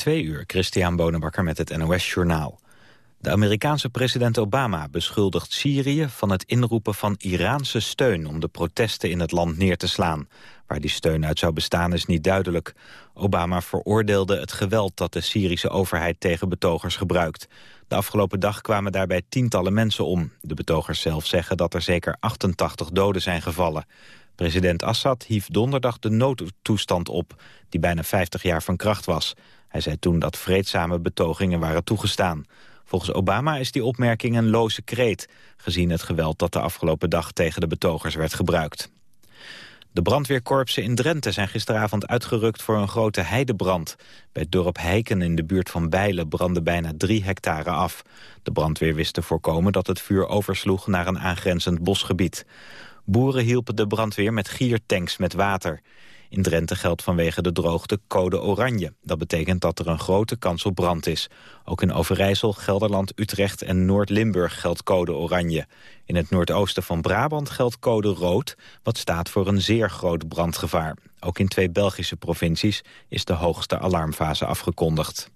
Twee uur, Christian Bonenbakker met het NOS Journaal. De Amerikaanse president Obama beschuldigt Syrië van het inroepen van Iraanse steun om de protesten in het land neer te slaan. Waar die steun uit zou bestaan is niet duidelijk. Obama veroordeelde het geweld dat de Syrische overheid tegen betogers gebruikt. De afgelopen dag kwamen daarbij tientallen mensen om. De betogers zelf zeggen dat er zeker 88 doden zijn gevallen. President Assad hief donderdag de noodtoestand op, die bijna 50 jaar van kracht was. Hij zei toen dat vreedzame betogingen waren toegestaan. Volgens Obama is die opmerking een loze kreet... gezien het geweld dat de afgelopen dag tegen de betogers werd gebruikt. De brandweerkorpsen in Drenthe zijn gisteravond uitgerukt voor een grote heidebrand. Bij het dorp Heiken in de buurt van Bijlen brandde bijna drie hectare af. De brandweer wist te voorkomen dat het vuur oversloeg naar een aangrenzend bosgebied. Boeren hielpen de brandweer met giertanks met water. In Drenthe geldt vanwege de droogte code oranje. Dat betekent dat er een grote kans op brand is. Ook in Overijssel, Gelderland, Utrecht en Noord-Limburg geldt code oranje. In het noordoosten van Brabant geldt code rood, wat staat voor een zeer groot brandgevaar. Ook in twee Belgische provincies is de hoogste alarmfase afgekondigd.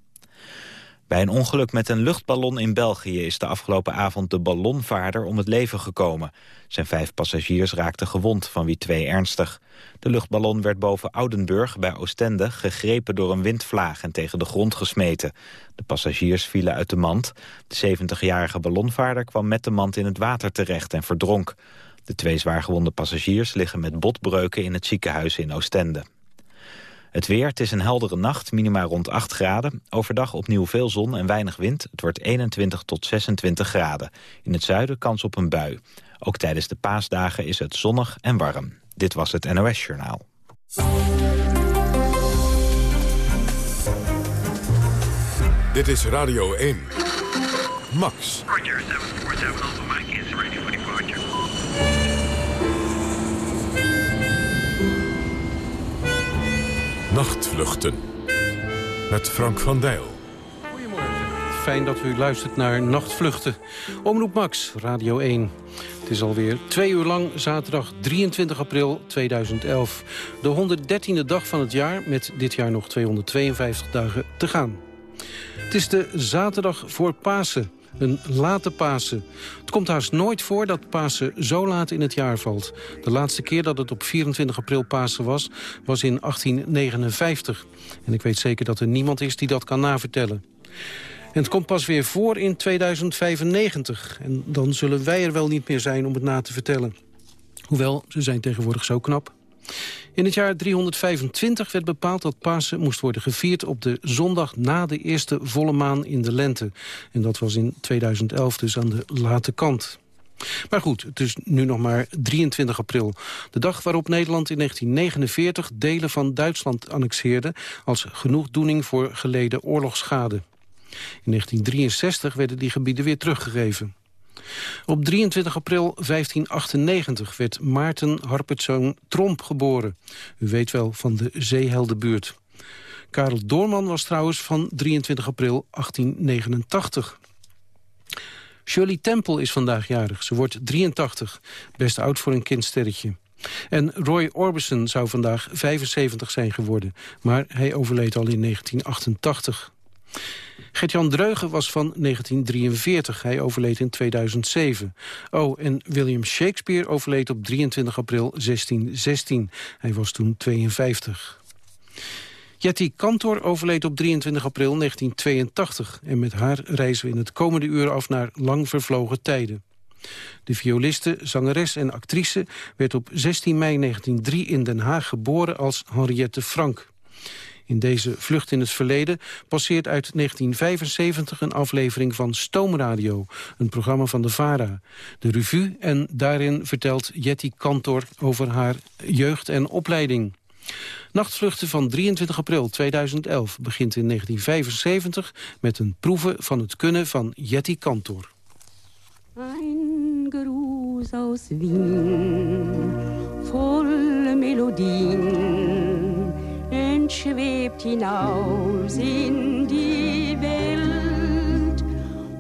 Bij een ongeluk met een luchtballon in België is de afgelopen avond de ballonvaarder om het leven gekomen. Zijn vijf passagiers raakten gewond, van wie twee ernstig. De luchtballon werd boven Oudenburg bij Oostende gegrepen door een windvlaag en tegen de grond gesmeten. De passagiers vielen uit de mand. De 70-jarige ballonvaarder kwam met de mand in het water terecht en verdronk. De twee zwaargewonde passagiers liggen met botbreuken in het ziekenhuis in Oostende. Het weer, het is een heldere nacht, minima rond 8 graden. Overdag opnieuw veel zon en weinig wind. Het wordt 21 tot 26 graden. In het zuiden kans op een bui. Ook tijdens de paasdagen is het zonnig en warm. Dit was het NOS Journaal. Dit is Radio 1. Max. Nachtvluchten. Met Frank van Dijl. Goedemorgen. Fijn dat u luistert naar Nachtvluchten. Omroep Max, Radio 1. Het is alweer twee uur lang, zaterdag 23 april 2011. De 113e dag van het jaar, met dit jaar nog 252 dagen te gaan. Het is de zaterdag voor Pasen. Een late Pasen. Het komt haast nooit voor dat Pasen zo laat in het jaar valt. De laatste keer dat het op 24 april Pasen was, was in 1859. En ik weet zeker dat er niemand is die dat kan navertellen. En het komt pas weer voor in 2095. En dan zullen wij er wel niet meer zijn om het na te vertellen. Hoewel, ze zijn tegenwoordig zo knap. In het jaar 325 werd bepaald dat Pasen moest worden gevierd op de zondag na de eerste volle maan in de lente. En dat was in 2011 dus aan de late kant. Maar goed, het is nu nog maar 23 april. De dag waarop Nederland in 1949 delen van Duitsland annexeerde... als genoegdoening voor geleden oorlogsschade. In 1963 werden die gebieden weer teruggegeven. Op 23 april 1598 werd Maarten Harpertzoon Tromp geboren. U weet wel van de Zeeheldenbuurt. Karel Doorman was trouwens van 23 april 1889. Shirley Temple is vandaag jarig. Ze wordt 83. Best oud voor een kindsterretje. En Roy Orbison zou vandaag 75 zijn geworden. Maar hij overleed al in 1988. Gert-Jan Dreugen was van 1943. Hij overleed in 2007. Oh, en William Shakespeare overleed op 23 april 1616. Hij was toen 52. Jetty Kantor overleed op 23 april 1982. En met haar reizen we in het komende uur af naar lang vervlogen tijden. De violiste, zangeres en actrice werd op 16 mei 1903 in Den Haag geboren als Henriette Frank. In deze vlucht in het verleden passeert uit 1975 een aflevering van Stoomradio, een programma van de VARA. De revue en daarin vertelt Jetty Kantor over haar jeugd en opleiding. Nachtvluchten van 23 april 2011 begint in 1975 met een proeven van het kunnen van Jetty Kantor. Ein Gruß aus Wien, vol melodieën schwebt hinaus in die Welt.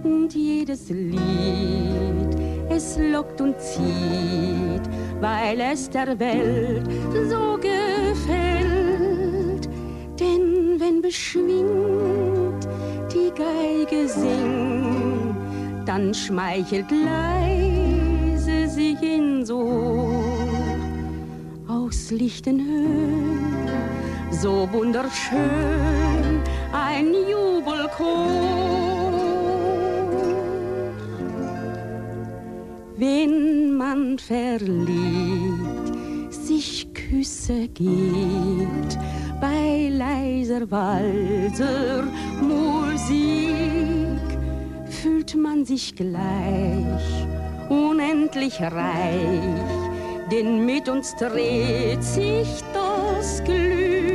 Und jedes Lied, es lockt und zieht, weil es der Welt so gefällt. Denn Und wenn beschwingt die Geige singt, dann schmeichelt leise sich in so aus lichten Höhen, so wunderschön ein Jubelchor. Wenn man verliebt sich Küsse gibt, bei leiser Walzer Musik fühlt man sich gleich unendlich reich, denn mit uns dreht sich das Glück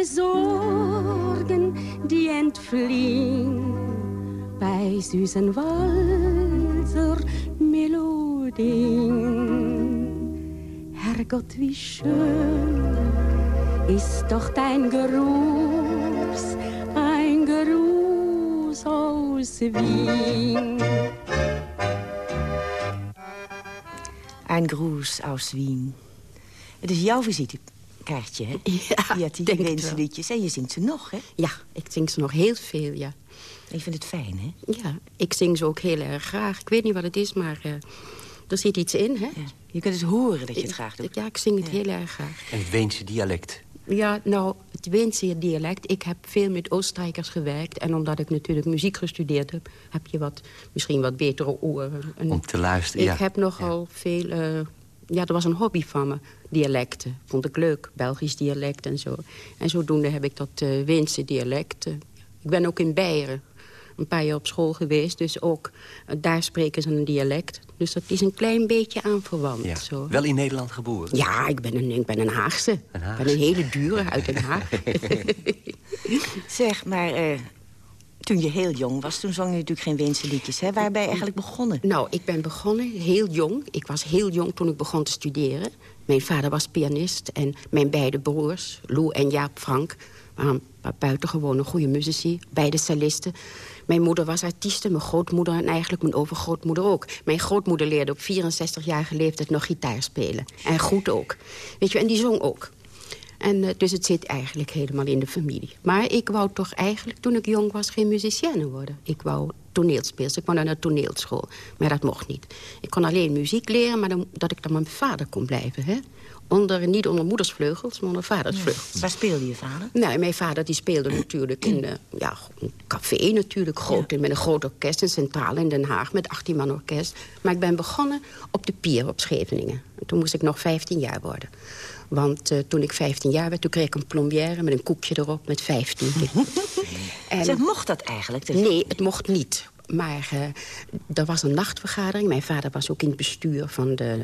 alle Sorgen, die entfliehen bei süßen Walzer Melodien. Herrgott, wie schön ist doch dein Gruß, ein Gruß aus Wien. Ein Gruß aus Wien. Het is jouw visitekaartje, hè? Ja, Je die denk het wensliedjes en je zingt ze nog, hè? Ja, ik zing ze nog heel veel, ja. Je vindt het fijn, hè? Ja, ik zing ze ook heel erg graag. Ik weet niet wat het is, maar eh, er zit iets in, hè? Ja. Je kunt het horen dat je het graag doet. Ja, ik zing het heel erg graag. En het Weense dialect. Ja, nou, het Weense dialect. Ik heb veel met Oostenrijkers gewerkt. En omdat ik natuurlijk muziek gestudeerd heb... heb je wat, misschien wat betere oren. En Om te luisteren, ik ja. heb nogal veel... eh, ja, dat was een hobby van me, dialecten. Vond ik leuk, Belgisch dialect en zo. En zodoende heb ik dat eh Weense dialect. ik ben ook in Beieren een paar jaar op school geweest. Dus ook eh, daar spreken ze een dialect. Dus dat is een klein beetje aanverwant. Ja. Zo. Wel in Nederland geboren. Ja, ik ben een, ik ben een Haagse. Een Ik Haagse. ben een hele dure uit Den Haag. Zeg, maar eh, toen je heel jong was, toen zong je natuurlijk geen wensliedjes, hè? Waar ben je eigenlijk begonnen? nou, ik ben begonnen heel jong. Ik was heel jong toen ik begon te studeren. Mijn vader was pianist en mijn beide broers, Lou en Jaap Frank... waren buitengewone goede muzici, beide cellisten. Mijn moeder was artieste, mijn grootmoeder en eigenlijk mijn overgrootmoeder ook. Mijn grootmoeder leerde op 64-jarige leeftijd nog gitaar spelen. En goed ook. Weet je, en die zong ook. En, eh, dus het zit eigenlijk helemaal in de familie. Maar ik wou toch eigenlijk, toen ik jong was, geen musicienne worden. Ik wou toneelspeelster. Ik wou naar de toneelschool. Maar dat mocht niet. Ik kon alleen muziek leren, maar dan, dat ik dan met mijn vader kon blijven. Hè? Onder, niet onder moeders vleugels, maar onder vaders vleugels. Waar speelde je vader? Nou, mijn vader die speelde natuurlijk in eh, ja, een café natuurlijk. Groot, Met een groot orkest, een centrale in Den Haag met 18 man orkest. Maar ik ben begonnen op de pier op Scheveningen. En toen moest ik nog 15 jaar worden. Want eh, toen ik 15 jaar werd, toen kreeg ik een plombière met een koekje erop met 15. en, Zeg, mocht dat eigenlijk? Dus- Nee, het mocht niet. Maar eh, er was een nachtvergadering. Mijn vader was ook in het bestuur van de,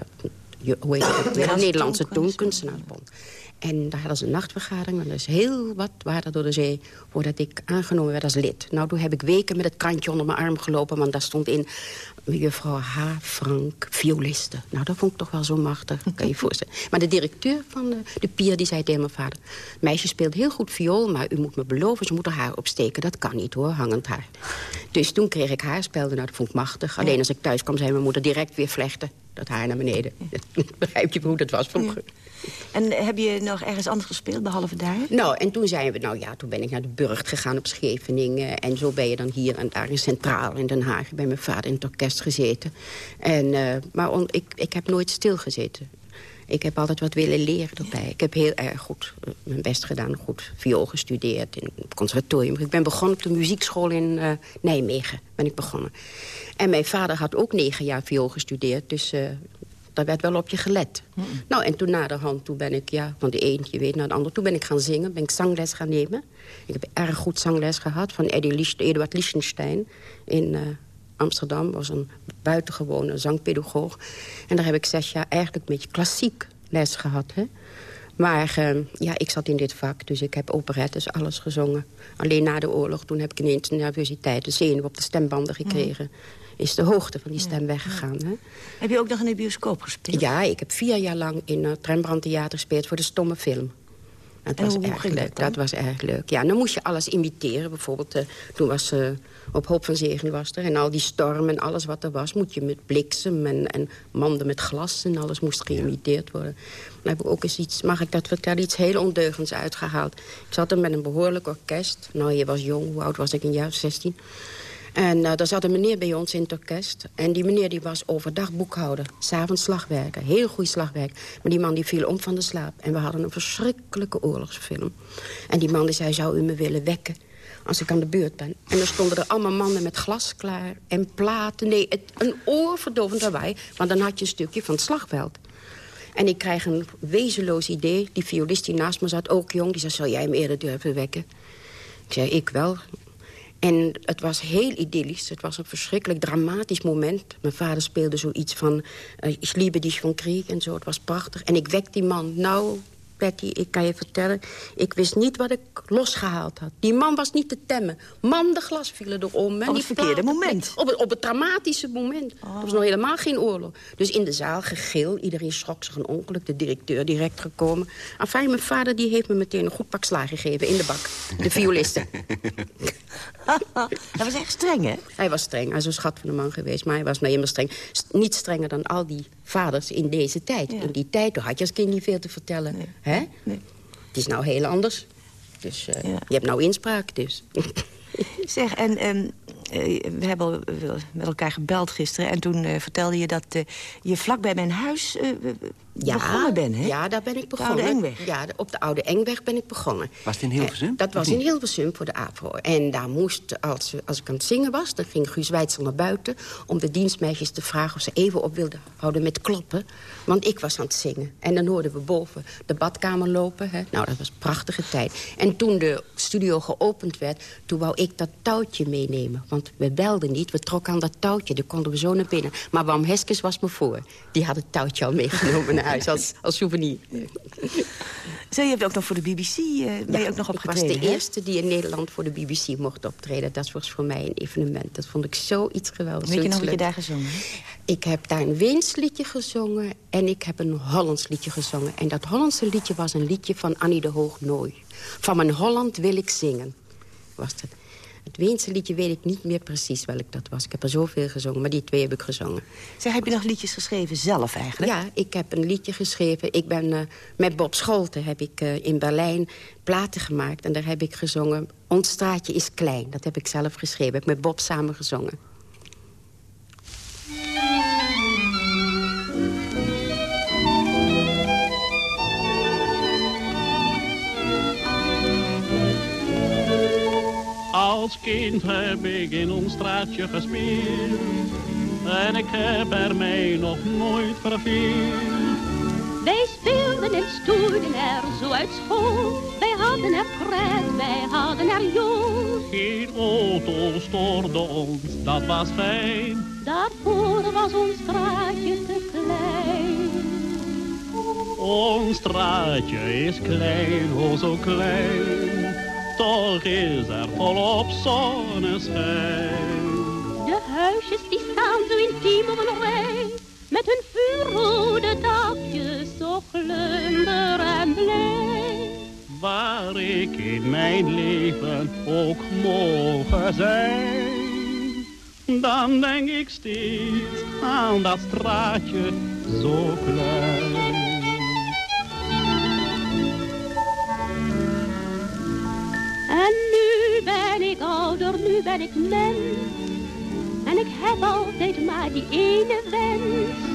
hoe heet het? de Nederlandse Nederlandse Toonkunst. Toonkunstenaarsbond. En daar hadden ze een nachtvergadering. En er is heel wat water door de zee voordat ik aangenomen werd als lid. Nou, toen heb ik weken met het krantje onder mijn arm gelopen. Want daar stond in mevrouw H. Frank, violiste. Nou, dat vond ik toch wel zo machtig, kan je je voorstellen. Maar de directeur van de, de pier die zei tegen mijn vader... meisje speelt heel goed viool, maar u moet me beloven... ze moet er haar opsteken. Dat kan niet, hoor, hangend haar. Dus toen kreeg ik haarspelden. Nou, dat vond ik machtig. Alleen als ik thuis kwam, zei mijn moeder direct weer vlechten. Dat haar naar beneden. Begrijp je hoe dat was vroeger? En eh, heb je nog ergens anders gespeeld, behalve daar? Nou, en toen zijn we, nou ja, toen ben ik naar de Burgt gegaan op Scheveningen. En zo ben je dan hier en daar in Centraal in Den Haag. Ben mijn vader in het orkest gezeten. En, eh, maar on- ik, ik heb nooit stilgezeten. Ik heb altijd wat willen leren erbij. Ik heb heel erg goed eh, mijn best gedaan. Goed viool gestudeerd in het conservatorium. Ik ben begonnen op de muziekschool in eh, Nijmegen. Ben ik begonnen. En mijn vader had ook negen jaar viool gestudeerd. Dus eh, daar werd wel op je gelet. Nou, en toen naderhand, toen ben ik, ja, van de een, je weet, naar de ander... toen ben ik gaan zingen, ben ik zangles gaan nemen. Ik heb erg goed zangles gehad van Eddie Eduard Liechtenstein in Amsterdam. was een buitengewone zangpedagoog. En daar heb ik zes jaar eigenlijk een beetje klassiek les gehad, hè. Maar eh, ja, ik zat in dit vak, dus ik heb operettes, alles gezongen. Alleen na de oorlog, toen heb ik ineens een nervositeit, een zenuw op de stembanden gekregen. Is de hoogte van die stem weggegaan, hè. Heb je ook nog in de bioscoop gespeeld? Ja, ik heb vier jaar lang in het Rembrandt Theater gespeeld voor de stomme film. Het was erg leuk. dat was erg leuk. Ja, dan moest je alles imiteren. Bijvoorbeeld, eh, toen was eh, op Hoop van Zegen was er. En al die storm en alles wat er was, moet je met bliksem en, en manden met glas en alles moest geïmiteerd worden. Dan heb ik ook eens iets, mag ik dat vertellen, iets heel ondeugends uitgehaald. Ik zat er met een behoorlijk orkest. Nou, je was jong, hoe oud was ik? Een jaar of 16. En eh daar zat een meneer bij ons in het orkest. En die meneer die was overdag boekhouder. S'avonds slagwerker. Heel goed slagwerk. Maar die man die viel om van de slaap. En we hadden een verschrikkelijke oorlogsfilm. En die man die zei, zou u me willen wekken? Als ik aan de beurt ben. En dan stonden er allemaal mannen met glas klaar. En platen. Nee, het, een oorverdovend lawaai. Want dan had je een stukje van het slagveld. En ik krijg een wezenloos idee. Die violist die naast me zat, ook jong. Die zei, zou jij hem eerder durven wekken? Ik zei, ik wel. En het was heel idyllisch. Het was een verschrikkelijk dramatisch moment. Mijn vader speelde zoiets van... eh, Ich liebe dich von Krieg en zo. Het was prachtig. En ik wek die man. Nou, Betty, ik kan je vertellen... ik wist niet wat ik losgehaald had. Die man was niet te temmen. Man, de glas vielen erom. En Op het verkeerde moment. Op het, op het dramatische moment. Er was nog helemaal geen oorlog. Dus in de zaal gegil. Iedereen schrok zich een ongeluk. De directeur direct gekomen. Enfin, mijn vader die heeft me meteen een goed pak slaag gegeven in de bak. De violisten. dat was echt streng, hè? Hij was streng. Hij is een schat van een man geweest. Maar hij was nou helemaal streng. Niet strenger dan al die vaders in deze tijd. Ja. In die tijd toen had je als kind niet veel te vertellen. Hè? Nee. Het is nou heel anders. Dus eh, Ja. je hebt nou inspraak dus. Zeg, en ehm, eh, we hebben met elkaar gebeld gisteren... en toen eh, vertelde je dat je vlak bij mijn huis begonnen bent, hè? Ja, daar ben ik begonnen. Oude Engweg. Ja, de- op de Oude Engweg ben ik begonnen. Was het in Hilversum, Eh, Dat was in Hilversum voor de AVRO. En daar moest, als, als ik aan het zingen was... dan ging Guus Weitzel naar buiten... om de dienstmeisjes te vragen of ze even op wilden houden met kloppen. Want ik was aan het zingen. En dan hoorden we boven de badkamer lopen. Hè. Nou, dat was een prachtige tijd. En toen de studio geopend werd... toen wou ik dat touwtje meenemen. Want we belden niet, we trokken aan dat touwtje. Dan konden we zo naar binnen. Maar Wam Heskes was me voor. Die had het touwtje al meegenomen huis als, als souvenir. Zo, je hebt ook nog voor de BBC eh ben je ook nog ik was opgetreden, de hè? eerste die in Nederland voor de BBC mocht optreden. Dat was voor mij een evenement. Dat vond ik zoiets geweldigs. Weet je nog wat je daar gezongen? Ik heb daar een Weens liedje gezongen en ik heb een Hollands liedje gezongen. En dat Hollandse liedje was een liedje van Annie de Hoognooi. Van mijn Holland wil ik zingen, was dat. Het Weense liedje weet ik niet meer precies welk dat was. Ik heb er zoveel gezongen, maar die twee heb ik gezongen. Zeg, heb je nog liedjes geschreven zelf eigenlijk? Ja, ik heb een liedje geschreven. Ik ben eh, met Bob Scholten heb ik eh, in Berlijn platen gemaakt. En daar heb ik gezongen... Ons straatje is klein. Dat heb ik zelf geschreven. Heb ik met Bob samen gezongen. Als kind heb ik in ons straatje gespeeld. En ik heb er mij nog nooit verveeld. Wij speelden en stoerden er zo uit school. Wij hadden er pret, wij hadden er jool. Geen auto stoorde ons, dat was fijn. Daarvoor was ons straatje te klein. Ons straatje is klein, oh zo klein. Toch is er volop zonneschijn. De huisjes die staan zo intiem op een rij. Met hun vuurrode dakjes zo glunder en blij. Waar ik in mijn leven ook mogen zijn. Dan denk ik steeds aan dat straatje zo klein. Ben ik ouder, nu ben ik mens. En ik heb altijd maar die ene wens.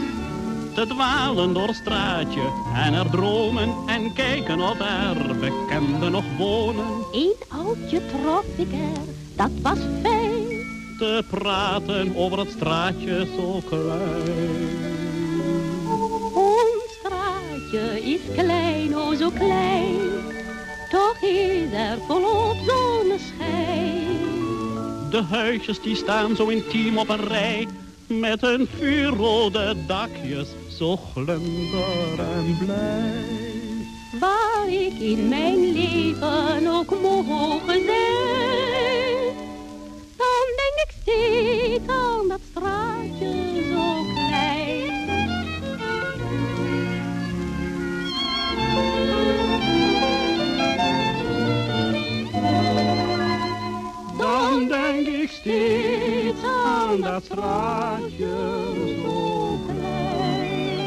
Te dwalen door straatje en er dromen en kijken of er bekenden nog wonen. Eén oudje trof ik er, dat was fijn. Te praten over het straatje zo klein. Ons straatje is klein, oh zo klein. Toch is er volop zonneschijn. De huisjes die staan zo intiem op een rij. Met hun vuurrode dakjes, zo glunder en blij. Waar ik in mijn leven ook mogen zijn. Dan denk ik steeds aan dat straatje zo dan denk ik steeds aan dat straatje zo klein.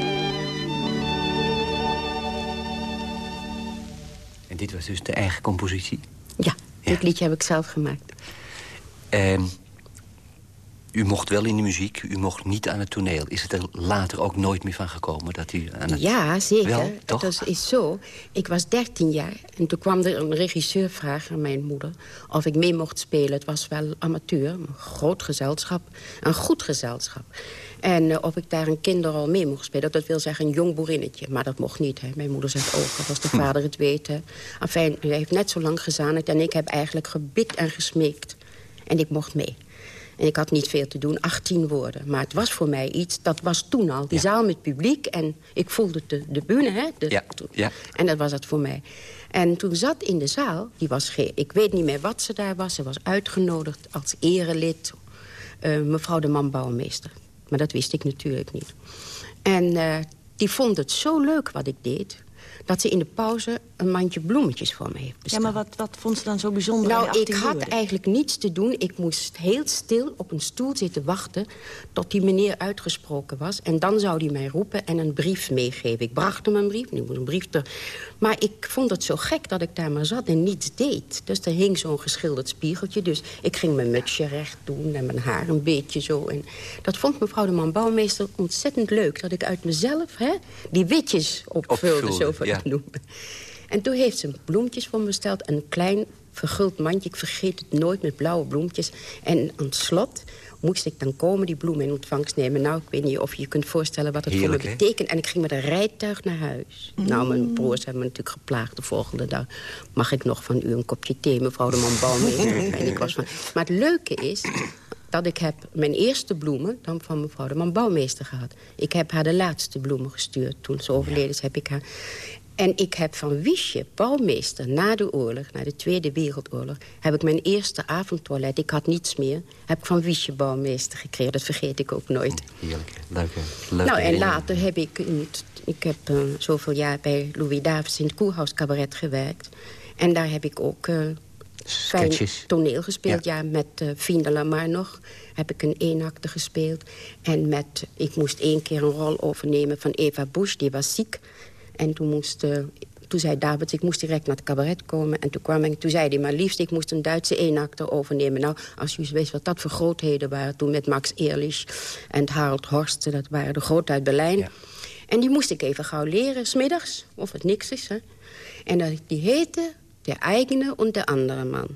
En dit was dus de eigen compositie? Ja, dit liedje heb ik zelf gemaakt. Um, u mocht wel in de muziek, u mocht niet aan het toneel. Is het er later ook nooit meer van gekomen dat u aan het... Ja, zeker. Wel, toch? Dat is zo. Ik was 13 jaar en toen kwam er een regisseur vragen aan mijn moeder... of ik mee mocht spelen. Het was wel amateur, een groot gezelschap. Een goed gezelschap. En eh, of ik daar een kinderrol mee mocht spelen. Dat wil zeggen een jong boerinnetje. Maar dat mocht niet. Hè. Mijn moeder zegt ook, dat als de vader het weet. Hè. Enfin, hij heeft net zo lang gezanigd. En ik heb eigenlijk gebit en gesmeekt. En ik mocht mee. En ik had niet veel te doen, 18 woorden. Maar het was voor mij iets, dat was toen al. Die Ja. zaal met publiek en ik voelde de, de bühne, hè. De, Ja, ja. En dat was het voor mij. En toen zat in de zaal, die was ge ik weet niet meer wat ze daar was. Ze was uitgenodigd als erelid, eh, mevrouw de man-bouwmeester. Maar dat wist ik natuurlijk niet. En eh, die vond het zo leuk wat ik deed... dat ze in de pauze een mandje bloemetjes voor me heeft Ja, besteld. maar wat, wat vond ze dan zo bijzonder Nou, ik 18 had eigenlijk niets te doen. Ik moest heel stil op een stoel zitten wachten... tot die meneer uitgesproken was. En dan zou hij mij roepen en een brief meegeven. Ik bracht hem een brief, nu moet een brief ter... Maar ik vond het zo gek dat ik daar maar zat en niets deed. Dus er hing zo'n geschilderd spiegeltje. Dus ik ging mijn mutsje recht doen en mijn haar een beetje zo. En dat vond mevrouw de man bouwmeester ontzettend leuk. Dat ik uit mezelf hè, die witjes opvulde, Opvulde, zo van ja. En toen heeft ze bloemetjes voor me besteld. Een klein verguld mandje, ik vergeet het nooit, met blauwe bloemetjes. En aan het slot moest ik dan komen, die bloemen in ontvangst nemen. Nou, ik weet niet of je je kunt voorstellen wat het Heerlijk, voor me betekent. En ik ging met een rijtuig naar huis. Nou, mijn broers hebben me natuurlijk geplaagd de volgende dag. Mag ik nog van u een kopje thee, mevrouw de man Bouwmeester? en ik was van... Maar het leuke is dat ik heb mijn eerste bloemen dan van mevrouw de man Bouwmeester gehad. Ik heb haar de laatste bloemen gestuurd. Toen ze overleden is, heb ik haar... En ik heb van Wiesje, bouwmeester, na de oorlog, na de Tweede Wereldoorlog... heb ik mijn eerste avondtoilet, ik had niets meer... heb ik van Wiesje bouwmeester gekregen, dat vergeet ik ook nooit. Heerlijk, leuke, leuke nou, en later heb ik... Ik heb eh, zoveel jaar bij Louis Davids in het Koerhuis Cabaret gewerkt. En daar heb ik ook eh fijn toneel gespeeld. Ja. Ja, met uh, Fien de Lamar nog heb ik een eenakte gespeeld. En met, ik moest één keer een rol overnemen van Eva Bush, die was ziek. En toen moest... eh, toen zei David, ik moest direct naar het cabaret komen. En toen kwam ik, toen zei hij, maar liefst, ik moest een Duitse eenakter overnemen. Nou, als u weet wat dat voor grootheden waren... toen met Max Ehrlich en Harold Horst, dat waren de groot uit Berlijn. Ja. En die moest ik even gauw leren, smiddags, of het niks is. Hè. En dat, die heette De Eigene en de Andere Man.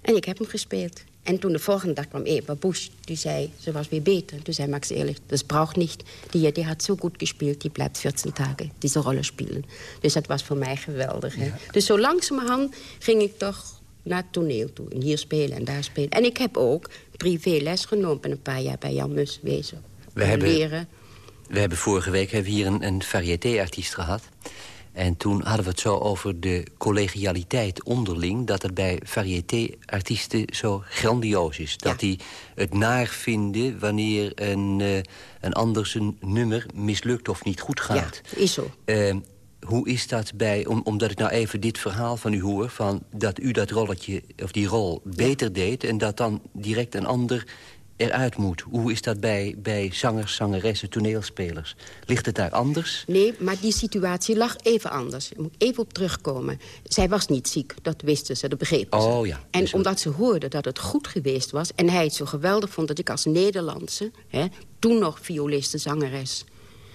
En ik heb hem gespeeld. En toen de volgende dag kwam Eva Bush, die zei, ze was weer beter. Toen zei Max Ehrlich, das braucht niet. Die, die had zo goed gespeeld, die blijft 14 dagen deze rollen spelen. Dus dat was voor mij geweldig. Hè? Dus zo langzamerhand ging ik toch naar het toneel toe. En hier spelen en daar spelen. En ik heb ook privé les genomen en een paar jaar bij Jan Mus wezen. We hebben- Leren. We hebben vorige week hebben we hier een, een variété-artiest gehad. En toen hadden we het zo over de collegialiteit onderling... dat het bij variété-artiesten zo grandioos is. Dat die het naar vinden wanneer een, eh, een ander zijn nummer mislukt of niet goed Ja, gaat. is zo. Eh, hoe is dat bij, om, omdat ik nou even dit verhaal van u hoor... Van dat u dat rolletje, of die rol beter deed... en dat dan direct een ander eruit moet. Hoe is dat bij, bij zangers, zangeressen, toneelspelers? Ligt het daar anders? Nee, maar die situatie lag even anders. Daar moet ik even op terugkomen. Zij was niet ziek, dat wisten ze, dat begrepen ze. Oh ja, En dus- omdat ze hoorden dat het goed geweest was... en hij het zo geweldig vond dat ik als Nederlandse... Hè, toen nog violiste, zangeres,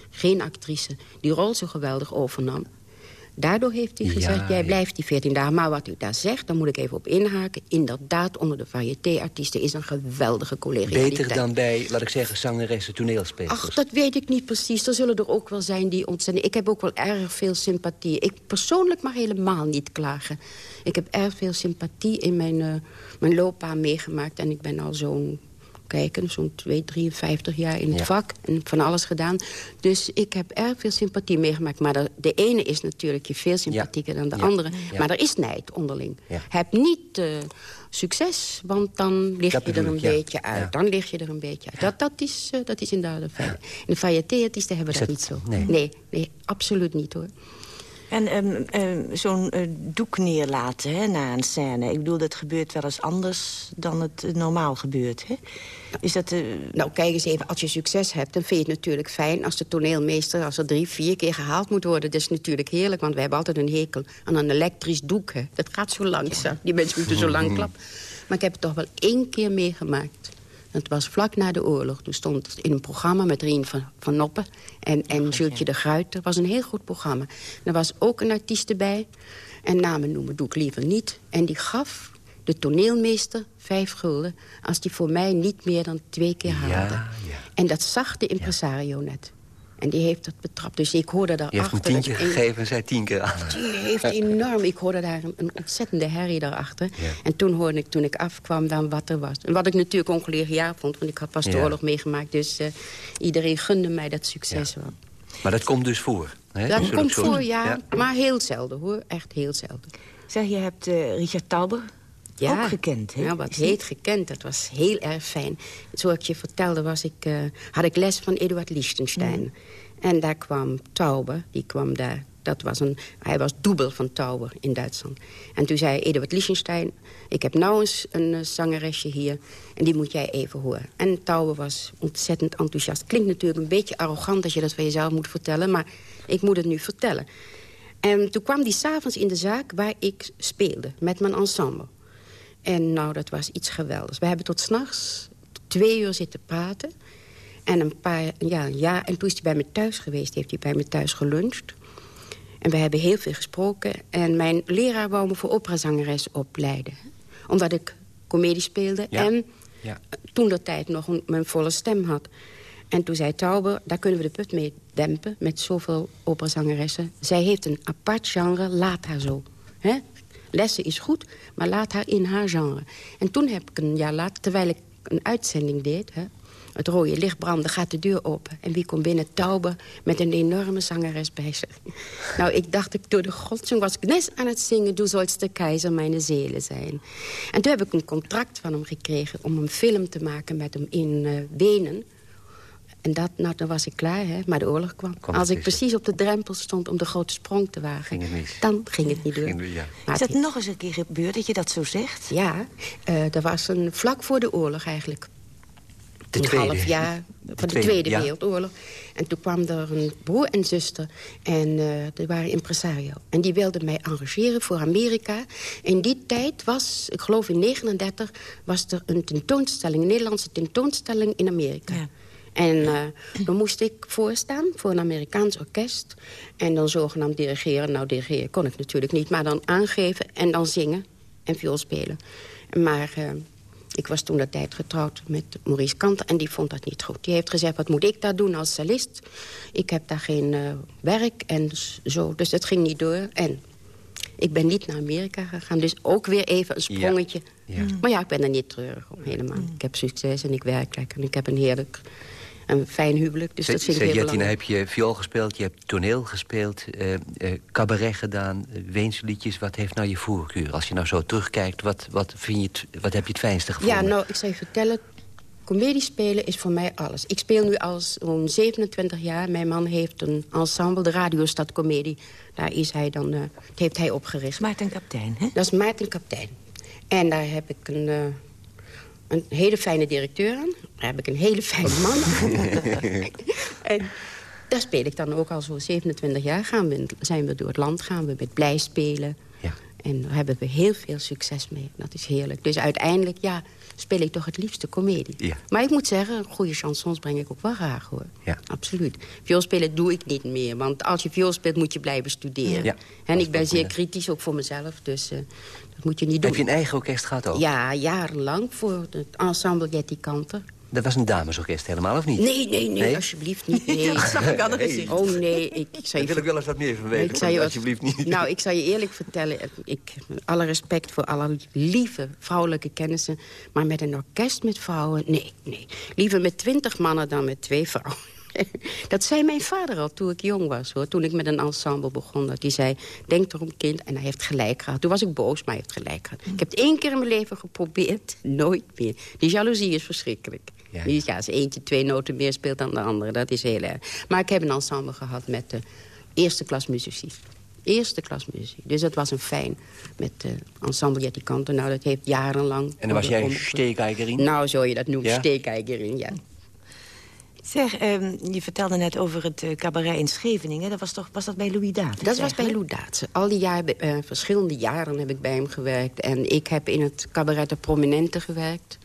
geen actrice... die rol zo geweldig overnam... Daardoor heeft hij Ja, gezegd, jij blijft die 14 dagen. Maar wat u daar zegt, daar moet ik even op inhaken. Inderdaad, onder de variété-artiesten is een geweldige collegialiteit. Beter dan bij, laat ik zeggen, zangeressen, toneelspelers? Ach, dat weet ik niet precies. Er zullen er ook wel zijn die ontzettend... Ik heb ook wel erg veel sympathie. Ik persoonlijk mag helemaal niet klagen. Ik heb erg veel sympathie in mijn, eh, mijn loopbaan meegemaakt. En ik ben al zo'n... Kijken, zo'n 2, 53 jaar in het Ja. vak en van alles gedaan. Dus ik heb erg veel sympathie meegemaakt. Maar de, de ene is natuurlijk je veel sympathieker dan de Ja. andere. Maar er is nijd onderling. Heb niet eh, succes, want dan lig Dat je er een ik, beetje uit. Dan lig je er een beetje uit. Dat, dat, is, eh, dat is inderdaad een feit. In de variété-artiesten hebben we dat, dat- niet zo. nee. nee, nee, absoluut niet hoor. En ehm, ehm, zo'n eh, doek neerlaten hè, na een scène. Ik bedoel, dat gebeurt wel eens anders dan het eh, normaal gebeurt. Hè? Is dat... eh, Nou, kijk eens even, als je succes hebt, dan vind je het natuurlijk fijn... als de toneelmeester, als er drie, vier keer gehaald moet worden. Dat is natuurlijk heerlijk, want wij hebben altijd een hekel aan een elektrisch doek. Hè. Dat gaat zo langzaam. Die mensen moeten zo lang klappen. Maar ik heb het toch wel één keer meegemaakt. Dat was vlak na de oorlog. Toen stond het in een programma met Rien van, van Noppen en, en Jultje de Gruit. Dat was een heel goed programma. Er was ook een artiest erbij. En namen noemen doe ik liever niet. En die gaf de toneelmeester vijf gulden... als die voor mij niet meer dan twee keer haalde. Ja. En dat zag de impresario net. En die heeft dat betrapt. Dus ik hoorde Je heeft daarachter... een tientje gegeven en zei tien keer aan. die heeft enorm... Ik hoorde daar een, een ontzettende herrie daarachter. Ja. En toen hoorde ik, toen ik afkwam, dan wat er was. En wat ik natuurlijk oncollegiaal vond, want ik had pas de Ja. oorlog meegemaakt. Dus eh, iedereen gunde mij dat succes wel. Maar dat komt dus voor. Hè? Dat komt voor, ja, Maar heel zelden, hoor. Echt heel zelden. Zeg, je hebt eh, Richard Tauber Ja. ook gekend, hè? Ja, wat heet gekend. Dat was heel erg fijn. Zoals ik je vertelde, was ik, eh, had ik les van Eduard Liechtenstein. En daar kwam Tauber, die kwam daar. Dat was een, hij was dubbel van Tauber in Duitsland. En toen zei Eduard Liechtenstein... ik heb nou eens een eh, zangeresje hier en die moet jij even horen. En Tauber was ontzettend enthousiast. Klinkt natuurlijk een beetje arrogant als je dat van jezelf moet vertellen... maar ik moet het nu vertellen. En toen kwam die s'avonds in de zaak waar ik speelde met mijn ensemble. En nou, dat was iets geweldigs. We hebben tot s'nachts twee uur zitten praten. En een paar, ja, ja, en toen is hij bij me thuis geweest. Heeft hij bij me thuis geluncht. En we hebben heel veel gesproken. En mijn leraar wou me voor operazangeres opleiden. Omdat ik komedie speelde. Ja. En Ja. toen de tijd nog een, mijn volle stem had. En toen zei Tauber, daar kunnen we de put mee dempen... met zoveel operazangeressen. Zij heeft een apart genre, laat haar zo. Hè? Lessen is goed, maar laat haar in haar genre. En toen heb ik een jaar later, terwijl ik een uitzending deed... Hè, het rode licht brandde, gaat de deur open. En wie komt binnen? Tauber met een enorme zangeres bij zich. Nou, ik dacht, ik door de godsjong was ik net aan het zingen... Du sollst de keizer mijn zelen zijn. En toen heb ik een contract van hem gekregen... om een film te maken met hem in eh, Wenen... En dat, nou, dan was ik klaar, hè, maar de oorlog kwam. Kwam Als ik mis. precies op de drempel stond om de grote sprong te wagen... Ging dan ging het niet door. Ging ja. Is het- dat nog eens een keer gebeurd dat je dat zo zegt? ja, eh er was een vlak voor de oorlog eigenlijk. De een tweede. half jaar van de tweede, Tweede ja. Wereldoorlog. En toen kwam er een broer en zuster. En eh die waren impresario. En die wilden mij engageren voor Amerika. In die tijd was, ik geloof in 39... was er een tentoonstelling, een Nederlandse tentoonstelling in Amerika. Ja. En eh, dan moest ik voorstaan voor een Amerikaans orkest. En dan zogenaamd dirigeren. Nou, dirigeren kon ik natuurlijk niet. Maar dan aangeven en dan zingen en viool spelen. Maar eh, ik was toen dat tijd getrouwd met Maurice Kanter. En die vond dat niet goed. Die heeft gezegd, wat moet ik daar doen als cellist? Ik heb daar geen eh, werk en zo. Dus dat ging niet door. En ik ben niet naar Amerika gegaan. Dus ook weer even een sprongetje. Ja. Maar ja, ik ben er niet treurig om helemaal. Ik heb succes en ik werk lekker. En ik heb een heerlijk, een fijn huwelijk. Dus dat vind ik heel Jettina, belangrijk. heb je viool gespeeld, je hebt toneel gespeeld, eh, eh, cabaret gedaan, eh, Weense liedjes. Wat heeft nou je voorkeur? Als je nou zo terugkijkt, wat, wat, vind je het, wat heb je het fijnste gevonden? Ja, nou, ik zal je vertellen. Comedie spelen is voor mij alles. Ik speel nu al zo'n 27 jaar. Mijn man heeft een ensemble, de Radiostad Comedie. Daar is hij dan, eh, dat heeft hij opgericht. Maarten Kaptein, hè? Dat is Maarten Kaptein. En daar heb ik een, eh, een hele fijne directeur aan. Daar heb ik een hele fijne man aan. en daar speel ik dan ook al zo'n 27 jaar. Gaan we, zijn we door het land, gaan we met blij spelen. Ja. En daar hebben we heel veel succes mee. Dat is heerlijk. Dus uiteindelijk, ja, speel ik toch het liefste komedie. Ja. Maar ik moet zeggen, goede chansons breng ik ook wel graag, hoor. Ja. Absoluut. Viool spelen doe ik niet meer. Want als je viool speelt, moet je blijven studeren. Ja. En ik ben zeer eh, kritisch, ook voor mezelf. Dus eh, dat moet je niet doen. Heb je een eigen orkest gehad ook? Ja, jarenlang voor het ensemble Jetty Kanter. Dat was een damesorkest helemaal, of niet? Nee, nee, nee, Nee? alsjeblieft niet. Nee. Dat zag ik aan het gezicht. Oh nee, ik, ik zou je wil ik wel eens wat meer van Nee, weten, zou wat- alsjeblieft niet. Nou, ik zal je eerlijk vertellen. Ik, alle respect voor alle lieve vrouwelijke kennissen. Maar met een orkest met vrouwen, nee, nee. Liever met twintig mannen dan met twee vrouwen. Dat zei mijn vader al toen ik jong was. hoor. Toen ik met een ensemble begon. Dat hij zei, denk erom kind. En hij heeft gelijk gehad. Toen was ik boos, maar hij heeft gelijk gehad. Ik heb het één keer in mijn leven geprobeerd. Nooit meer. Die jaloezie is verschrikkelijk. Ja. Die- Ja, als eentje twee noten meer speelt dan de andere. Dat is heel erg. Maar ik heb een ensemble gehad met de eerste klas muzici. Eerste klas muziek. Dus dat was een fijn met uh, ensemble Jettikanten. Nou, dat heeft jarenlang... En dan was jij steekijkerin? Nou, zo je dat noemt, Ja? ja. Zeg, ehm, je vertelde net over het eh, cabaret in Scheveningen. Dat was, toch, was dat bij Louis David? Dat was bij Lou Daadse. Al die jaren, eh, verschillende jaren heb ik bij hem gewerkt. En ik heb in het cabaret de prominente gewerkt.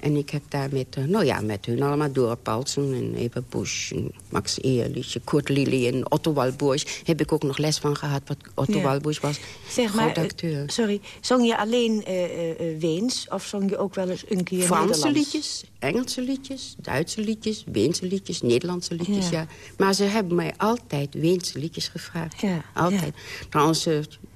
En ik heb daar met, eh, nou ja, met hun allemaal Dora Paulsen en Eva Busch... en Max Ehrlich, Kurt Lilly en Otto Walburg... heb ik ook nog les van gehad, wat Otto Ja. Was. Zeg maar, eh, sorry, zong je alleen eh, Weens of zong je ook wel eens een keer Franse Nederlands? liedjes, Engelse liedjes, Duitse liedjes, Weense liedjes, Nederlandse liedjes, Ja. ja. Maar ze hebben mij altijd Weense liedjes gevraagd. Ja, Altijd. Trouwens,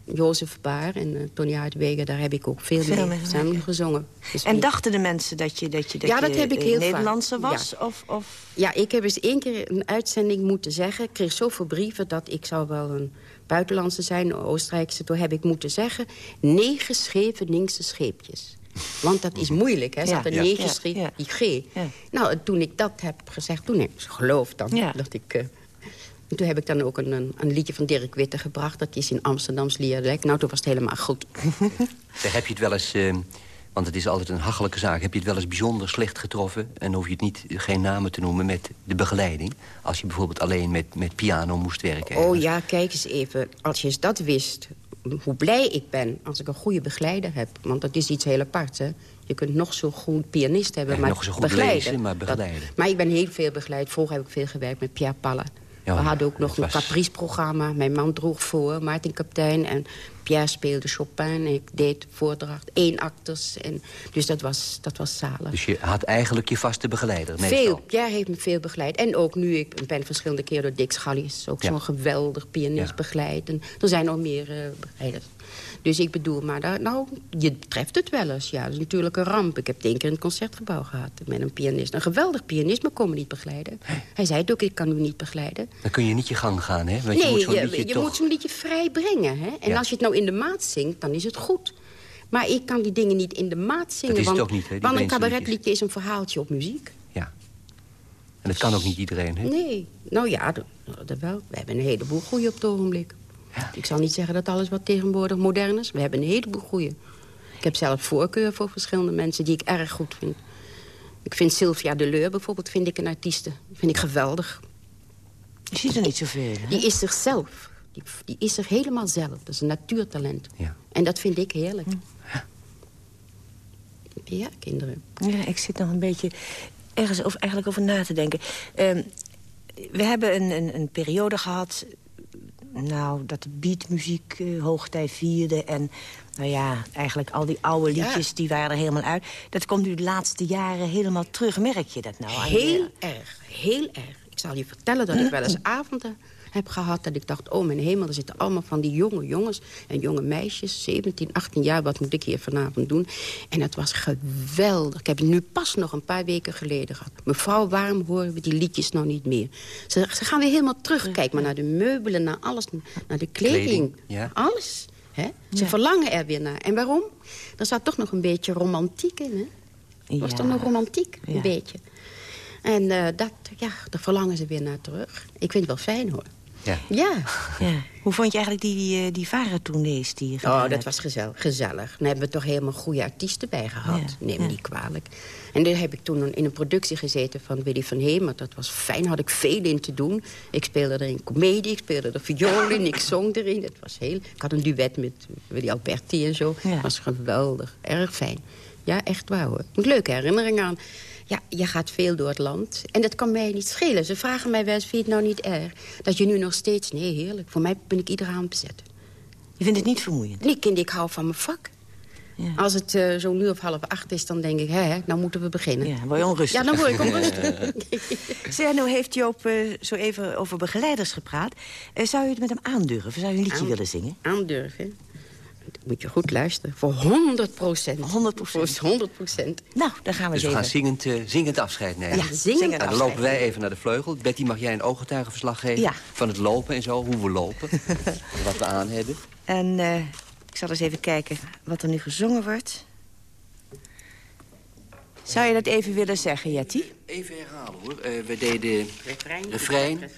Jozef Baar en eh, Tony Uitwegen, daar heb ik ook veel, Veel mee samen ja. gezongen. Dus En dachten de mensen dat je, dat je, dat Ja, je dat heb ik eh, heel vaak. Nederlandse Ja. was? Of, of... Ja, ik heb eens één keer een uitzending moeten zeggen. Ik kreeg zoveel brieven dat ik zou wel een buitenlandse zijn, een Oostenrijkse. Toen heb ik moeten zeggen, negen Scheveningse scheepjes. Want dat is moeilijk, hè? Ze Ja. hadden Ja. negen Ja. Ja. die G. Ja. Nou, en toen ik dat heb gezegd, toen heb ik geloofd dan. Ja. Dat ik, eh, en toen heb ik dan ook een, een, een liedje van Dirk Witte gebracht. Dat is in Amsterdams dialect. Nou, toen was het helemaal goed. Zeg, heb je het wel eens, eh, want het is altijd een hachelijke zaak... heb je het wel eens bijzonder slecht getroffen... en hoef je het niet, geen namen te noemen met de begeleiding... als je bijvoorbeeld alleen met, met piano moest werken? Oh ja, kijk eens even. Als je eens dat wist, hoe blij ik ben als ik een goede begeleider heb. Want dat is iets heel aparts, hè. Je kunt nog zo goed pianist hebben, maar nog zo goed begeleiden. lezen, maar dat- begeleiden. maar ik ben heel veel begeleid. Vroeger heb ik veel gewerkt met Pierre Palle. Ja, We hadden ook nog een was- caprice-programma. Mijn man droeg voor, Maarten Kaptein. En Pierre speelde Chopin. Ik deed voordracht, één acteurs. En, dus dat was, dat was zalig. Dus je had eigenlijk je vaste begeleider, meestal. Veel. Pierre heeft me veel begeleid. En ook nu, ik ben verschillende keren door Dick Schallies... ook Ja. zo'n geweldig pianist Ja. begeleid. En er zijn nog meer eh, begeleiders. Dus ik bedoel, maar daar, nou, je treft het wel eens. Ja, dat is natuurlijk een ramp. Ik heb het één keer in het concertgebouw gehad met een pianist. Een geweldig pianist, maar kon me niet begeleiden. Hij zei het ook, ik kan u niet begeleiden. Dan kun je niet je gang gaan, hè? Want je nee, moet zo'n je, liedje je toch... moet zo'n liedje vrij brengen. Hè? En Ja. als je het nou in de maat zingt, dan is het goed. Maar ik kan die dingen niet in de maat zingen. is het want, ook niet, hè, want een cabaretliedje is een verhaaltje op muziek. Ja. En dat kan ook niet iedereen, hè? Nee, nou ja, dat, dat wel. We hebben een heleboel goeie op het ogenblik. Ik zal niet zeggen dat alles wat tegenwoordig modern is. We hebben een heleboel goeie. Ik heb zelf voorkeur voor verschillende mensen die ik erg goed vind. Ik vind Sylvia Deleur bijvoorbeeld vind ik een artieste. Die vind ik geweldig. Je ziet er niet zoveel, hè? Die is zichzelf. Die, die is er helemaal zelf. Dat is een natuurtalent. Ja. En dat vind ik heerlijk. Ja, kinderen. Ja, ik zit nog een beetje ergens over, eigenlijk over na te denken. Ehm, we hebben een, een, een periode gehad... Nou, dat de beatmuziek eh, hoogtij vierde. En nou ja, eigenlijk al die oude Ja. liedjes, die waren er helemaal uit. Dat komt nu de laatste jaren helemaal terug. Merk je dat nou? Heel erg, heel erg. Ik zal je vertellen dat ik wel eens avonden heb gehad... dat ik dacht, oh mijn hemel, er zitten allemaal van die jonge jongens... en jonge meisjes, 17, 18 jaar, wat moet ik hier vanavond doen? En het was geweldig. Ik heb het nu pas nog een paar weken geleden gehad. Mevrouw, waarom horen we die liedjes nou niet meer? Ze, ze gaan weer helemaal terug. Kijk maar naar de meubelen, naar alles, naar de kleding. Kleding, ja. Alles. Hè? Ze Ja. verlangen er weer naar. En waarom? Er zat toch nog een beetje romantiek in, hè? Het was Ja. toch nog romantiek, Ja. een beetje. En eh, dat, ja, daar verlangen ze weer naar terug. Ik vind het wel fijn, hoor. Ja. Ja. Ja. Hoe vond je eigenlijk die, die, eh, die varentournees die je gedaan Oh, dat hebt? was gezellig. gezellig. Dan hebben we toch helemaal goede artiesten bij gehad. Ja, Neem me ja. niet kwalijk. En daar heb ik toen in een productie gezeten van Willy van Hemert. Dat was fijn, had ik veel in te doen. Ik speelde er in comedie, ik speelde er viool in, ik zong erin. Het was heel... Ik had een duet met Willy Alberti en zo. Ja. Het was geweldig, erg fijn. Ja, echt waar hoor. Een leuke herinnering aan. Ja, je gaat veel door het land. En dat kan mij niet schelen. Ze vragen mij wel eens, vind je het nou niet erg? Dat je nu nog steeds... Nee, heerlijk. Voor mij ben ik iedere avond bezet. Je vindt het niet vermoeiend? Nee, kind, ik hou van mijn vak. Ja. Als het eh, zo'n uur of half acht is, dan denk ik, hè, nou moeten we beginnen. Ja, word je onrustig. Ja, dan word ik onrustig. Nou heeft Joop eh, zo even over begeleiders gepraat. Eh, zou je het met hem aandurven? Zou je een liedje Aan- willen zingen? Aandurven. Moet je goed luisteren. Voor 100 procent. 100 Voor 100 procent. Nou, dan gaan we Dus we gaan zingend, eh, zingend afscheid nemen. Ja, zingen. zingen. Nou, dan lopen wij even naar de vleugel. Betty, mag jij een ooggetuigenverslag geven? Ja. Van het lopen en zo, hoe we lopen. wat we aan hebben. En eh, ik zal eens even kijken wat er nu gezongen wordt. Zou je dat even willen zeggen, Jetty? Even herhalen, hoor. Eh, we deden Refrein. refrein.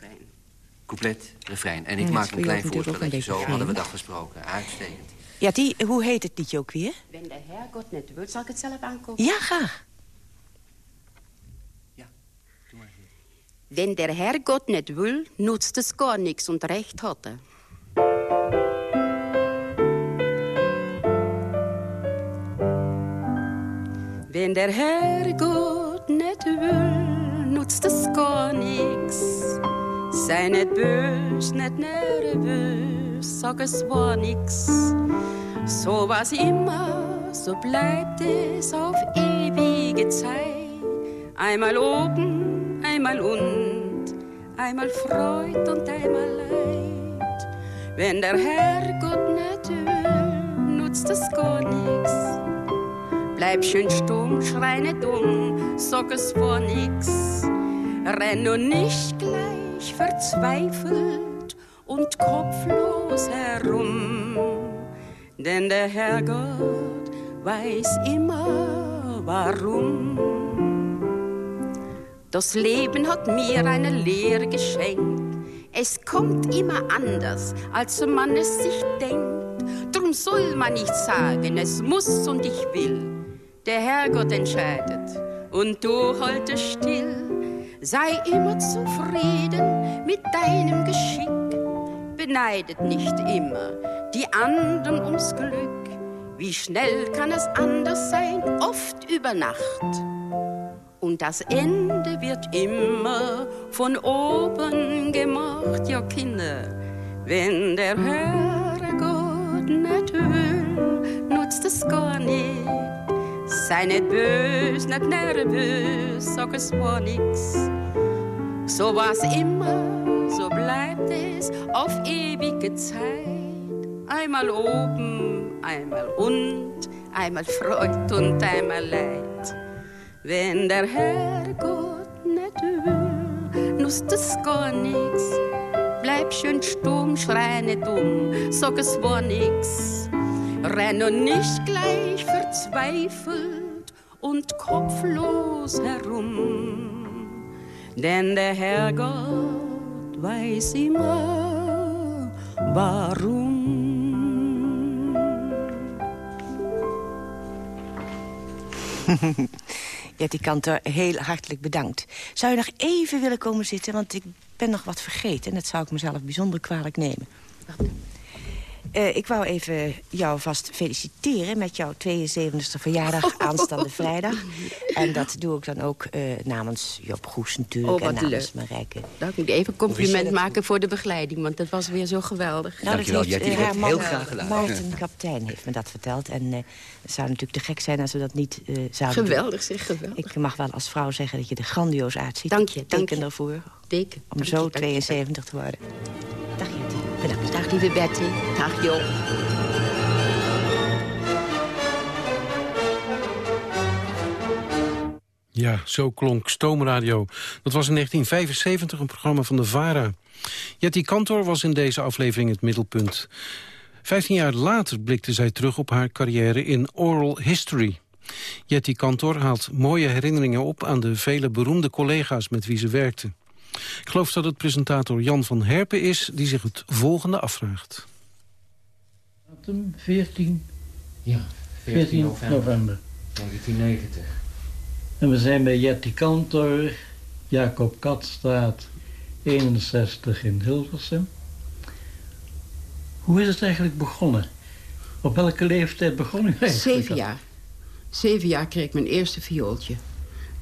couplet, refrein. En ik Ja, maak een klein beetje Zo hadden we dat afgesproken. Uitstekend. Ja, die, hoe heet het liedje ook weer? Wenn de Herrgott net wil, zal ik het zelf aankomen? Ja, graag. Wenn der Herrgott nicht will, nutzt es gar nichts und recht hat er. Wenn der Herrgott nicht will, nutzt es gar nichts. Sei nicht bös, nicht nervös, sag es war nix. So war's immer, so bleibt es auf ewige Zeit. Einmal oben, einmal und, einmal Freud und einmal Leid. Wenn der Herrgott nicht will, nutzt es gar nix. Bleib schön stumm, schrei nicht um, sag es war nix. Renn nur nicht gleich verzweifelt und kopflos herum. Denn der Herrgott weiß immer warum. Das Leben hat mir eine Lehre geschenkt. Es kommt immer anders, als man es sich denkt. Drum soll man nicht sagen, es muss und ich will. Der Herrgott entscheidet und du halte still. Sei immer zufrieden mit deinem Geschick. Beneidet nicht immer die anderen ums Glück. Wie schnell kann es anders sein? Oft über Nacht. Und das Ende wird immer von oben gemacht, ja Kinder. Wenn der Herrgott nicht will, nutzt es gar nicht. Sei nicht bös, nicht nervös, sag es war nix. So war's immer, so bleibt es auf ewige Zeit. Einmal oben, einmal und, einmal Freud und einmal Leid. Wenn der Herrgott nicht will, nutzt es gar nix. Bleib schön stumm, schrei nicht um, sag es war nix. Renn und nicht gleich verzweifelt und kopflos herum. Denn der Herrgott weiß immer warum. Jetty Kantor, heel hartelijk bedankt. Zou je nog even willen komen zitten? Want ik ben nog wat vergeten. En dat zou ik mezelf bijzonder kwalijk nemen. Eh, ik wou even jou vast feliciteren met jouw 72e verjaardag aanstaande vrijdag. En dat doe ik dan ook eh, namens Job Goes natuurlijk Oh, en namens leuk. Marijke. Nou, ik moet even compliment dat? maken voor de begeleiding, want dat was weer zo geweldig. Nou, Dankjewel, dat heeft, eh, heel graag gedaan. Maarten Kaptein heeft me dat verteld. En eh, het zou natuurlijk te gek zijn als we dat niet eh, zouden doen. Geweldig, zeg, geweldig. Ik mag wel als vrouw zeggen dat je er grandioos uitziet. Dank je, dank Teken je. ervoor Teken. om Dank zo je, dank je, 72 te worden. Dag Jetty, bedankt. Dag lieve Betty. Dag Joop. Ja, zo klonk Stoomradio. Dat was in 1975 een programma van de VARA. Jetty Kantor was in deze aflevering het middelpunt. Vijftien jaar later blikte zij terug op haar carrière in oral history. Jetty Kantor haalt mooie herinneringen op aan de vele beroemde collega's met wie ze werkte. Ik geloof dat het presentator Jan van Herpen is die zich het volgende afvraagt. Datum 14, Ja, 14 november. 1990. En we zijn bij Jetty Kantor, Jacob Katstraat, 61 in Hilversum. Hoe is het eigenlijk begonnen? Op welke leeftijd begon u eigenlijk? Zeven jaar. Zeven jaar kreeg ik mijn eerste viooltje.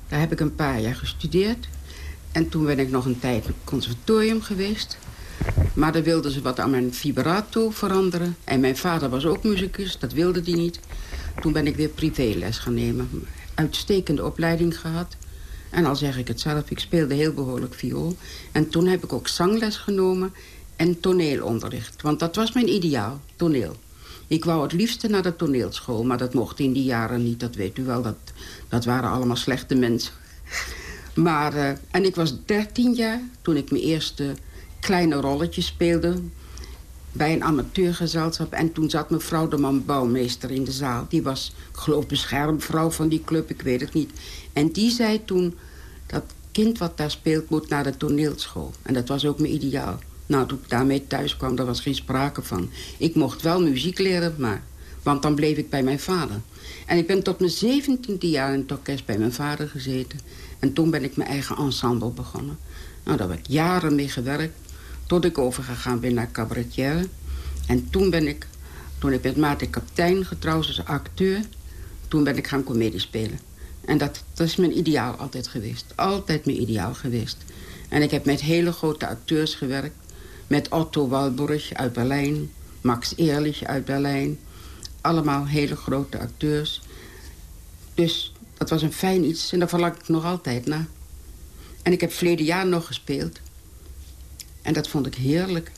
Daar heb ik een paar jaar gestudeerd. En toen ben ik nog een tijd op conservatorium geweest. Maar daar wilden ze wat aan mijn vibrato veranderen. En mijn vader was ook muzikus, dat wilde die niet. Toen ben ik weer privéles gaan nemen. Uitstekende opleiding gehad. En al zeg ik het zelf, ik speelde heel behoorlijk viool. En toen heb ik ook zangles genomen en toneelonderricht. Want dat was mijn ideaal, toneel. Ik wou het liefste naar de toneelschool, maar dat mocht in die jaren niet. Dat weet u wel, dat, dat waren allemaal slechte mensen. Maar, eh, en ik was 13 jaar toen ik mijn eerste kleine rolletje speelde... bij een amateurgezelschap. En toen zat mevrouw de man bouwmeester in de zaal. Die was, ik geloof, beschermvrouw van die club, ik weet het niet. En die zei toen, dat kind wat daar speelt moet naar de toneelschool. En dat was ook mijn ideaal. Nou, toen ik daarmee thuis kwam, daar was geen sprake van. Ik mocht wel muziek leren, maar... Want dan bleef ik bij mijn vader. En ik ben tot mijn zeventiende jaar in het orkest bij mijn vader gezeten. En toen ben ik mijn eigen ensemble begonnen. Nou, daar heb ik jaren mee gewerkt. Tot ik overgegaan ben naar cabaretier. En toen ben ik, toen ik met Maarten Kaptein getrouwd als acteur... toen ben ik gaan comedie spelen. En dat, dat is mijn ideaal altijd geweest. Altijd mijn ideaal geweest. En ik heb met hele grote acteurs gewerkt. Met Otto Walburg uit Berlijn. Max Ehrlich uit Berlijn. Allemaal hele grote acteurs. Dus dat was een fijn iets en daar verlang ik nog altijd naar. En ik heb verleden jaar nog gespeeld. En dat vond ik heerlijk.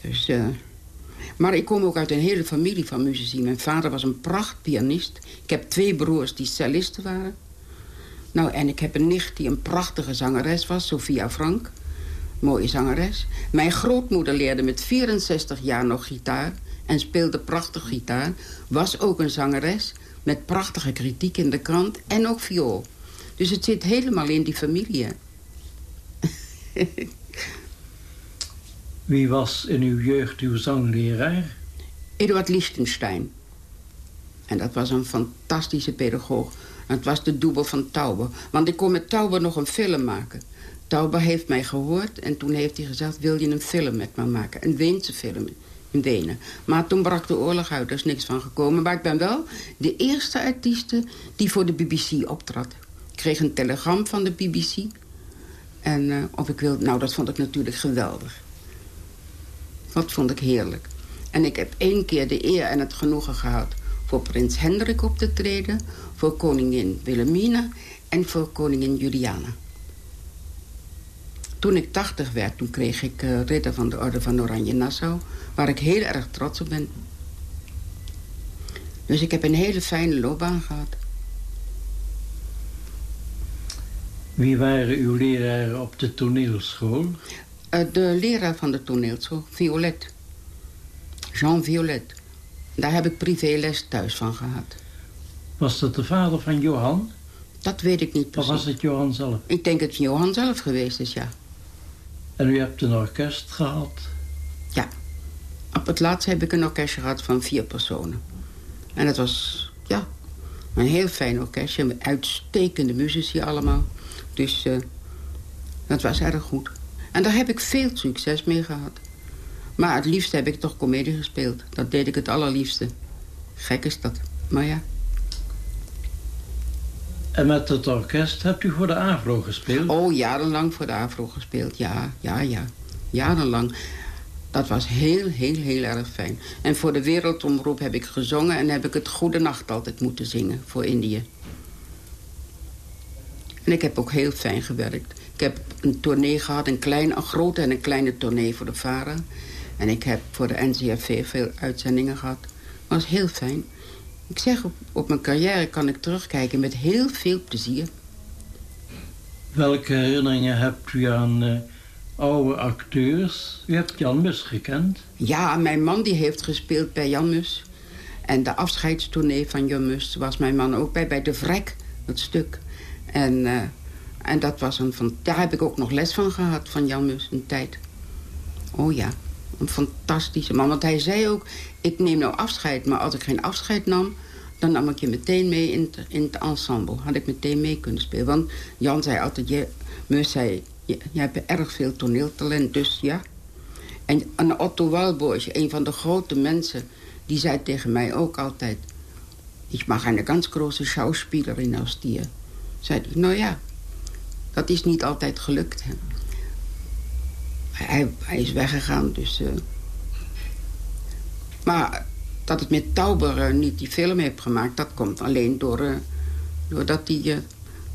Dus, uh... Maar ik kom ook uit een hele familie van muzici. Mijn vader was een prachtpianist. Ik heb twee broers die cellisten waren. Nou, en ik heb een nicht die een prachtige zangeres was, Sophia Frank. Mooie zangeres. Mijn grootmoeder leerde met 64 jaar nog gitaar en speelde prachtig gitaar. Was ook een zangeres met prachtige kritiek in de krant en ook viool. Dus het zit helemaal in die familie. Wie was in uw jeugd uw zangleraar? Eduard Lichtenstein. En dat was een fantastische pedagoog. Het was de dubbel van Taube. Want ik kon met Taube nog een film maken. Taube heeft mij gehoord en toen heeft hij gezegd... wil je een film met me maken? Een Weense film in. Maar toen brak de oorlog uit, er is niks van gekomen. Maar ik ben wel de eerste artieste die voor de BBC optrad. Ik kreeg een telegram van de BBC. En uh, of ik wilde... Nou, dat vond ik natuurlijk geweldig. Dat vond ik heerlijk. En ik heb één keer de eer en het genoegen gehad... voor prins Hendrik op te treden... voor koningin Wilhelmina en voor koningin Juliana. Toen ik tachtig werd, toen kreeg ik uh, ridder van de Orde van Oranje Nassau... waar ik heel erg trots op ben. Dus ik heb een hele fijne loopbaan gehad. Wie waren uw leraren op de toneelschool? Uh, de leraar van de toneelschool, Violet. Jean Violet. Daar heb ik privéles thuis van gehad. Was dat de vader van Johan? Dat weet ik niet precies. Of was het Johan zelf? Ik denk het Johan zelf geweest is, ja. En u hebt een orkest gehad? Ja. Op het laatst heb ik een orkestje gehad van vier personen. En het was, ja, een heel fijn orkestje. Met uitstekende muzici allemaal. Dus uh, dat was erg goed. En daar heb ik veel succes mee gehad. Maar het liefst heb ik toch komedie gespeeld. Dat deed ik het allerliefste. Gek is dat, maar ja. En met het orkest hebt u voor de AVRO gespeeld? Oh, jarenlang voor de AVRO gespeeld, ja, ja, ja. Jarenlang. Dat was heel, heel, heel erg fijn. En voor de Wereldomroep heb ik gezongen... en heb ik het Goede Nacht altijd moeten zingen voor Indië. En ik heb ook heel fijn gewerkt. Ik heb een tournee gehad, een, klein, grote en een kleine tournee voor de VARA. En ik heb voor de NCRV veel uitzendingen gehad. Was heel fijn. Ik zeg, op, op mijn carrière kan ik terugkijken met heel veel plezier. Welke herinneringen hebt u aan uh, oude acteurs? U hebt Jan Mus gekend. Ja, mijn man die heeft gespeeld bij Jan Mus. En de afscheidstournee van Jan Mus was mijn man ook bij, bij De Vrek, het stuk. En, uh, en dat was een van, daar heb ik ook nog les van gehad, van Jan Mus, een tijd. Oh ja, een fantastische man. Want hij zei ook, ik neem nou afscheid, maar als ik geen afscheid nam... dan nam ik je meteen mee in het, in het ensemble. Had ik meteen mee kunnen spelen. Want Jan zei altijd, je, Mus zei, je, hebt erg veel toneeltalent, dus ja. En, Otto Walborg, een van de grote mensen... die zei tegen mij ook altijd... ik mag een ganz grote schauspielerin als die. Zei hij, nou ja, dat is niet altijd gelukt. Hè. Hij, is weggegaan, dus... Uh... Maar dat het met Tauber uh, niet die film heeft gemaakt... dat komt alleen door, uh, doordat die,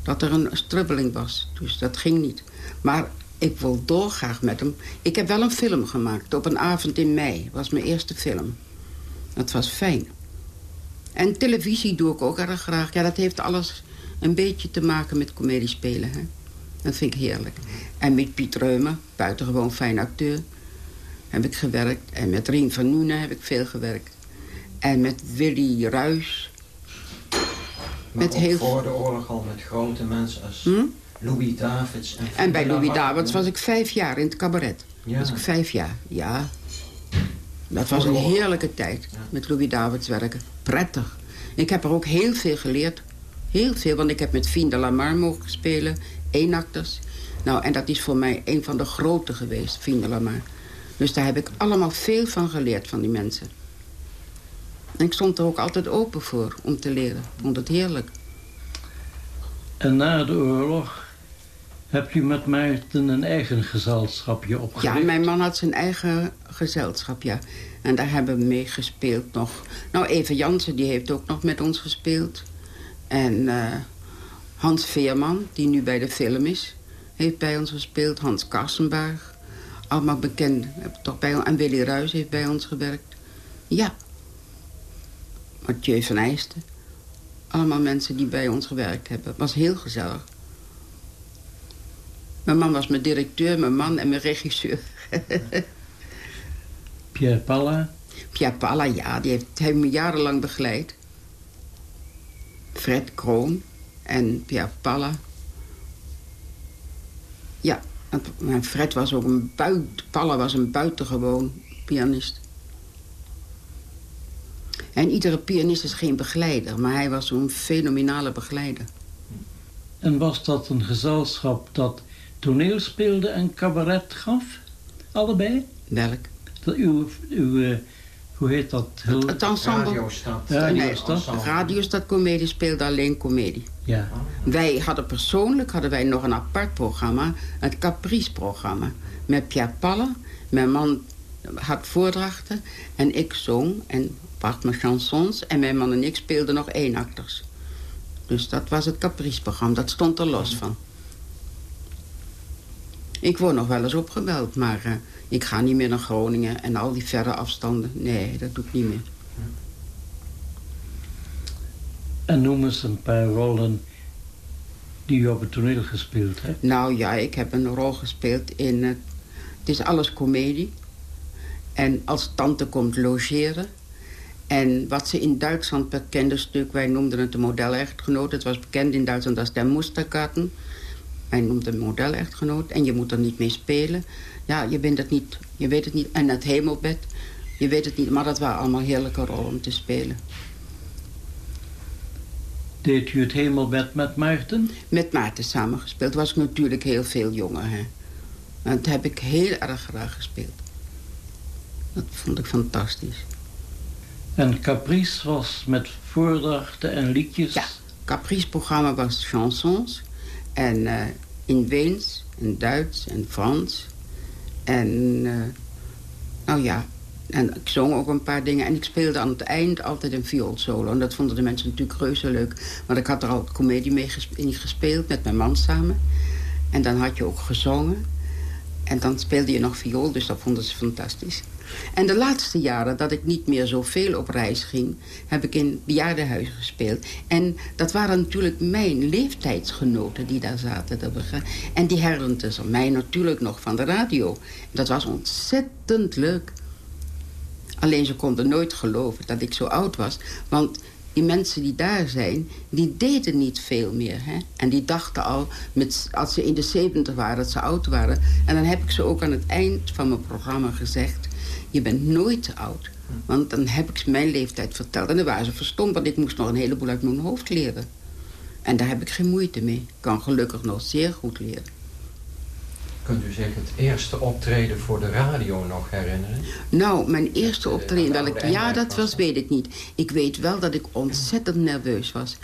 dat er een strubbeling was. Dus dat ging niet. Maar ik wil dolgraag met hem. Ik heb wel een film gemaakt op een avond in mei. Dat was mijn eerste film. Dat was fijn. En televisie doe ik ook erg graag. Ja, dat heeft alles een beetje te maken met comedie spelen. Hè? Dat vind ik heerlijk. En met Piet Reumer, buitengewoon fijn acteur, heb ik gewerkt. En met Rien van Noenen heb ik veel gewerkt. En met Willy Ruys. Maar met heel... voor de oorlog al met grote mensen als hm? Louis Davids. En, en bij Louis Davids was ik vijf jaar in het cabaret. Ja. Was ik vijf jaar, ja. Dat was een heerlijke tijd met Louis Davids werken. Prettig. Ik heb er ook heel veel geleerd. Heel veel, want ik heb met Fien de Lamar mogen spelen. Eenakters. Nou, en dat is voor mij een van de grote geweest, Fien de Lamar. Dus daar heb ik allemaal veel van geleerd van die mensen. En ik stond er ook altijd open voor om te leren. Ik vond het heerlijk. En na de oorlog hebt u met Maarten een eigen gezelschapje opgericht? Ja, mijn man had zijn eigen gezelschap, ja. En daar hebben we mee gespeeld nog. Nou, Eva Jansen, die heeft ook nog met ons gespeeld. En eh, Hans Veerman, die nu bij de film is, heeft bij ons gespeeld. Hans Kassenberg, allemaal bekend. Toch bij, en Willy Ruijs heeft bij ons gewerkt. Ja. Mathieu van Eijsten. Allemaal mensen die bij ons gewerkt hebben. Het was heel gezellig. Mijn man was mijn directeur, mijn man en mijn regisseur. Pierre Palla? Pierre Palla, ja, die heeft, me jarenlang begeleid. Fred Kroon en Pierre Palla. Ja, en Fred was ook een buit, Palla was een buitengewoon pianist. En iedere pianist is geen begeleider, maar hij was zo'n fenomenale begeleider. En was dat een gezelschap dat toneel speelde en cabaret gaf? Allebei? Welk? uw, uw, eh, hoe heet dat? Het, het ensemble. Radiostad. Radiostad. Nee, Radiostad Comedie speelde alleen comedie. Ja. Wij hadden persoonlijk hadden wij nog een apart programma. Het Caprice-programma. Met Pierre Palle. Mijn man had voordrachten. En ik zong en bracht mijn chansons. En mijn man en ik speelden nog één acteurs. Dus dat was het Caprice-programma. Dat stond er los van. Ik word nog wel eens opgebeld, maar uh, ik ga niet meer naar Groningen... en al die verre afstanden. Nee, dat doe ik niet meer. En noem eens een paar rollen die u op het toneel gespeeld hebt. Nou ja, ik heb een rol gespeeld in... Uh, het is alles komedie. En als tante komt logeren... En wat ze in Duitsland bekende stuk, wij noemden het de model-echtgenoot. Het was bekend in Duitsland als de Musterkarten. Hij noemt een model-echtgenoot en je moet er niet mee spelen. Ja, je, bent het niet, je weet het niet. En het hemelbed, je weet het niet. Maar dat waren allemaal heerlijke rollen om te spelen. Deed u het hemelbed met Maarten? Met Maarten samengespeeld. Was ik natuurlijk heel veel jonger. Hè. En dat heb ik heel erg graag gespeeld. Dat vond ik fantastisch. En Caprice was met voordrachten en liedjes? Ja, Caprice-programma was chansons. En uh, in Weens, en Duits en Frans. En uh, nou ja, en ik zong ook een paar dingen. En ik speelde aan het eind altijd een vioolsolo. En dat vonden de mensen natuurlijk reuze leuk. Want ik had er al comedie mee in gespeeld met mijn man samen. En dan had je ook gezongen. En dan speelde je nog viool, dus dat vonden ze fantastisch. En de laatste jaren dat ik niet meer zoveel op reis ging... heb ik in bejaardenhuizen gespeeld. En dat waren natuurlijk mijn leeftijdsgenoten die daar zaten. En die herinneren ze mij natuurlijk nog van de radio. Dat was ontzettend leuk. Alleen ze konden nooit geloven dat ik zo oud was. Want die mensen die daar zijn, die deden niet veel meer. Hè? En die dachten al, met, als ze in de zeventig waren, dat ze oud waren. En dan heb ik ze ook aan het eind van mijn programma gezegd... je bent nooit te oud. Want dan heb ik mijn leeftijd verteld. En dan waren ze verstomd, want ik moest nog een heleboel uit mijn hoofd leren. En daar heb ik geen moeite mee. Ik kan gelukkig nog zeer goed leren. Kunt u zich het eerste optreden voor de radio nog herinneren? Nou, mijn eerste optreden, welk jaar dat was, weet ik niet. Ik weet wel dat ik ontzettend nerveus was.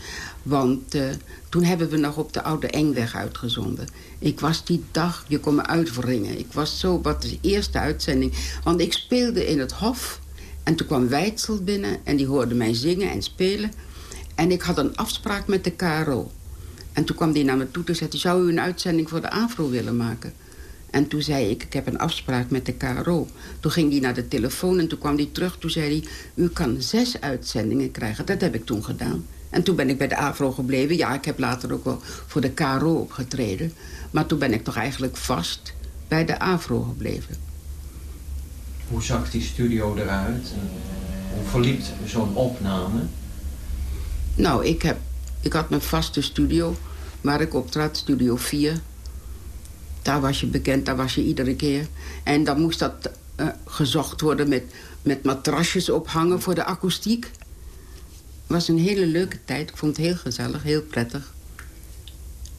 Want uh, toen hebben we nog op de Oude Engweg uitgezonden. Ik was die dag, je kon me uitwringen. Ik was zo, wat de eerste uitzending. Want ik speelde in het Hof. En toen kwam Weitzel binnen en die hoorde mij zingen en spelen. En ik had een afspraak met de KRO. En toen kwam die naar me toe en zei... zou u een uitzending voor de AVRO willen maken? En toen zei ik, ik heb een afspraak met de KRO. Toen ging hij naar de telefoon en toen kwam hij terug. Toen zei hij, u kan zes uitzendingen krijgen. Dat heb ik toen gedaan. En toen ben ik bij de AVRO gebleven. Ja, ik heb later ook wel voor de KRO opgetreden. Maar toen ben ik toch eigenlijk vast bij de AVRO gebleven. Hoe zag die studio eruit? Hoe verliep zo'n opname? Nou, ik, heb, ik had mijn vaste studio waar ik optrad, Studio 4... Daar was je bekend, daar was je iedere keer. En dan moest dat eh, gezocht worden met, met matrasjes ophangen voor de akoestiek. Het was een hele leuke tijd. Ik vond het heel gezellig, heel prettig.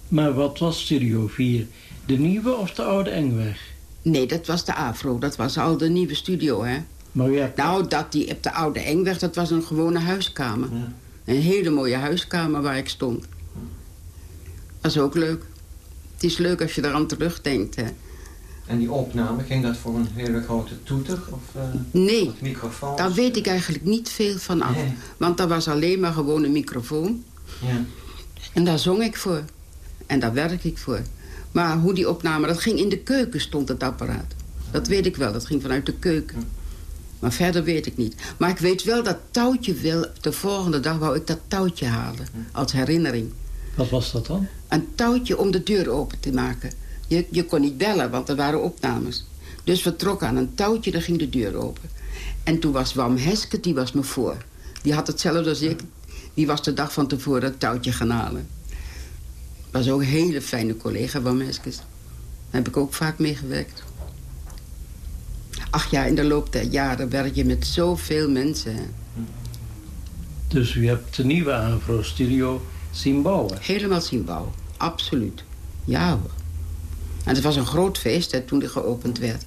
Maar wat was Studio 4? De nieuwe of de oude Engweg? Nee, dat was de Afro. Dat was al de nieuwe studio, hè. Maar ja, Nou, dat die op de oude Engweg, dat was een gewone huiskamer. Een hele mooie huiskamer waar ik stond. Dat is ook leuk. Het is leuk als je eraan terugdenkt, hè. En die opname, ging dat voor een hele grote toeter? Of, eh, Nee, of microfoons? daar weet ik eigenlijk niet veel van af. Nee. Want dat was alleen maar gewoon een microfoon. Ja. En daar zong ik voor. En daar werk ik voor. Maar hoe die opname, dat ging in de keuken, stond het apparaat. Dat weet ik wel, dat ging vanuit de keuken. Maar verder weet ik niet. Maar ik weet wel dat touwtje wel... De volgende dag wou ik dat touwtje halen. Als herinnering. wat was dat dan? Een touwtje om de deur open te maken. Je, je kon niet bellen, want er waren opnames. Dus we trokken aan een touwtje, dan ging de deur open. En toen was Wam Heske, die was me voor. Die had hetzelfde als ik. Die was de dag van tevoren het touwtje gaan halen. Was ook een hele fijne collega, Wam Heskes. Daar heb ik ook vaak mee gewerkt. Ach ja, in de loop der jaren werk je met zoveel mensen. Dus u hebt de nieuwe Afro-studio zien bouwen. Helemaal zien bouwen, absoluut. Ja hoor. En het was een groot feest hè, toen die geopend werd.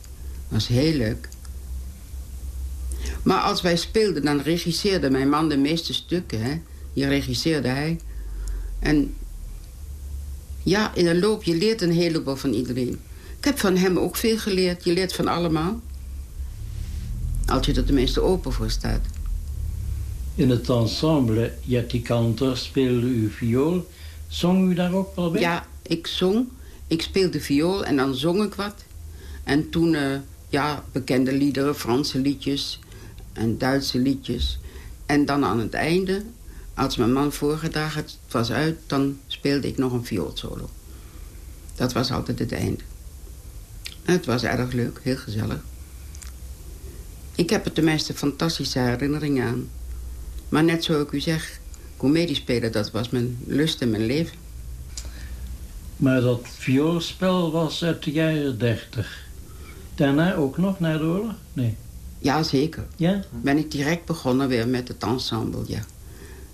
was heel leuk. Maar als wij speelden, dan regisseerde mijn man de meeste stukken. Hè. Die regisseerde hij. En ja, in de loop, je leert een heleboel van iedereen. Ik heb van hem ook veel geleerd. Je leert van allemaal. Als je er tenminste open voor staat. In het ensemble Jetty Kantor speelde u viool. Zong u daar ook wel bij? Ja, ik zong. Ik speelde viool en dan zong ik wat. En toen, eh, ja, bekende liederen, Franse liedjes en Duitse liedjes. En dan aan het einde, als mijn man voorgedragen het was uit... dan speelde ik nog een vioolsolo. Dat was altijd het einde. En het was erg leuk, heel gezellig. Ik heb er tenminste fantastische herinneringen aan. Maar net zoals ik u zeg, comediespelen, dat was mijn lust en mijn leven. Maar dat vioolspel was uit de jaren dertig. Daarna ook nog naar de oorlog? Nee. Ja, zeker. Ja? Ben ik direct begonnen weer met het ensemble, ja.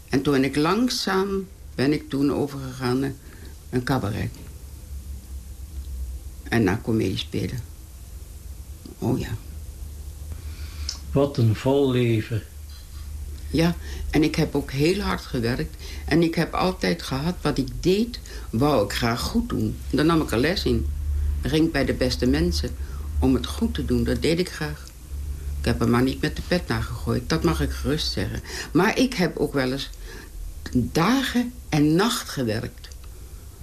En toen ik langzaam, ben ik toen overgegaan naar een cabaret. En naar comedie spelen. Oh ja. Wat een vol leven. Ja, en ik heb ook heel hard gewerkt. En ik heb altijd gehad, wat ik deed, wou ik graag goed doen. Daar nam ik er les in. Ik bij de beste mensen om het goed te doen. Dat deed ik graag. Ik heb er maar niet met de pet naar gegooid. Dat mag ik gerust zeggen. Maar ik heb ook wel eens dagen en nacht gewerkt.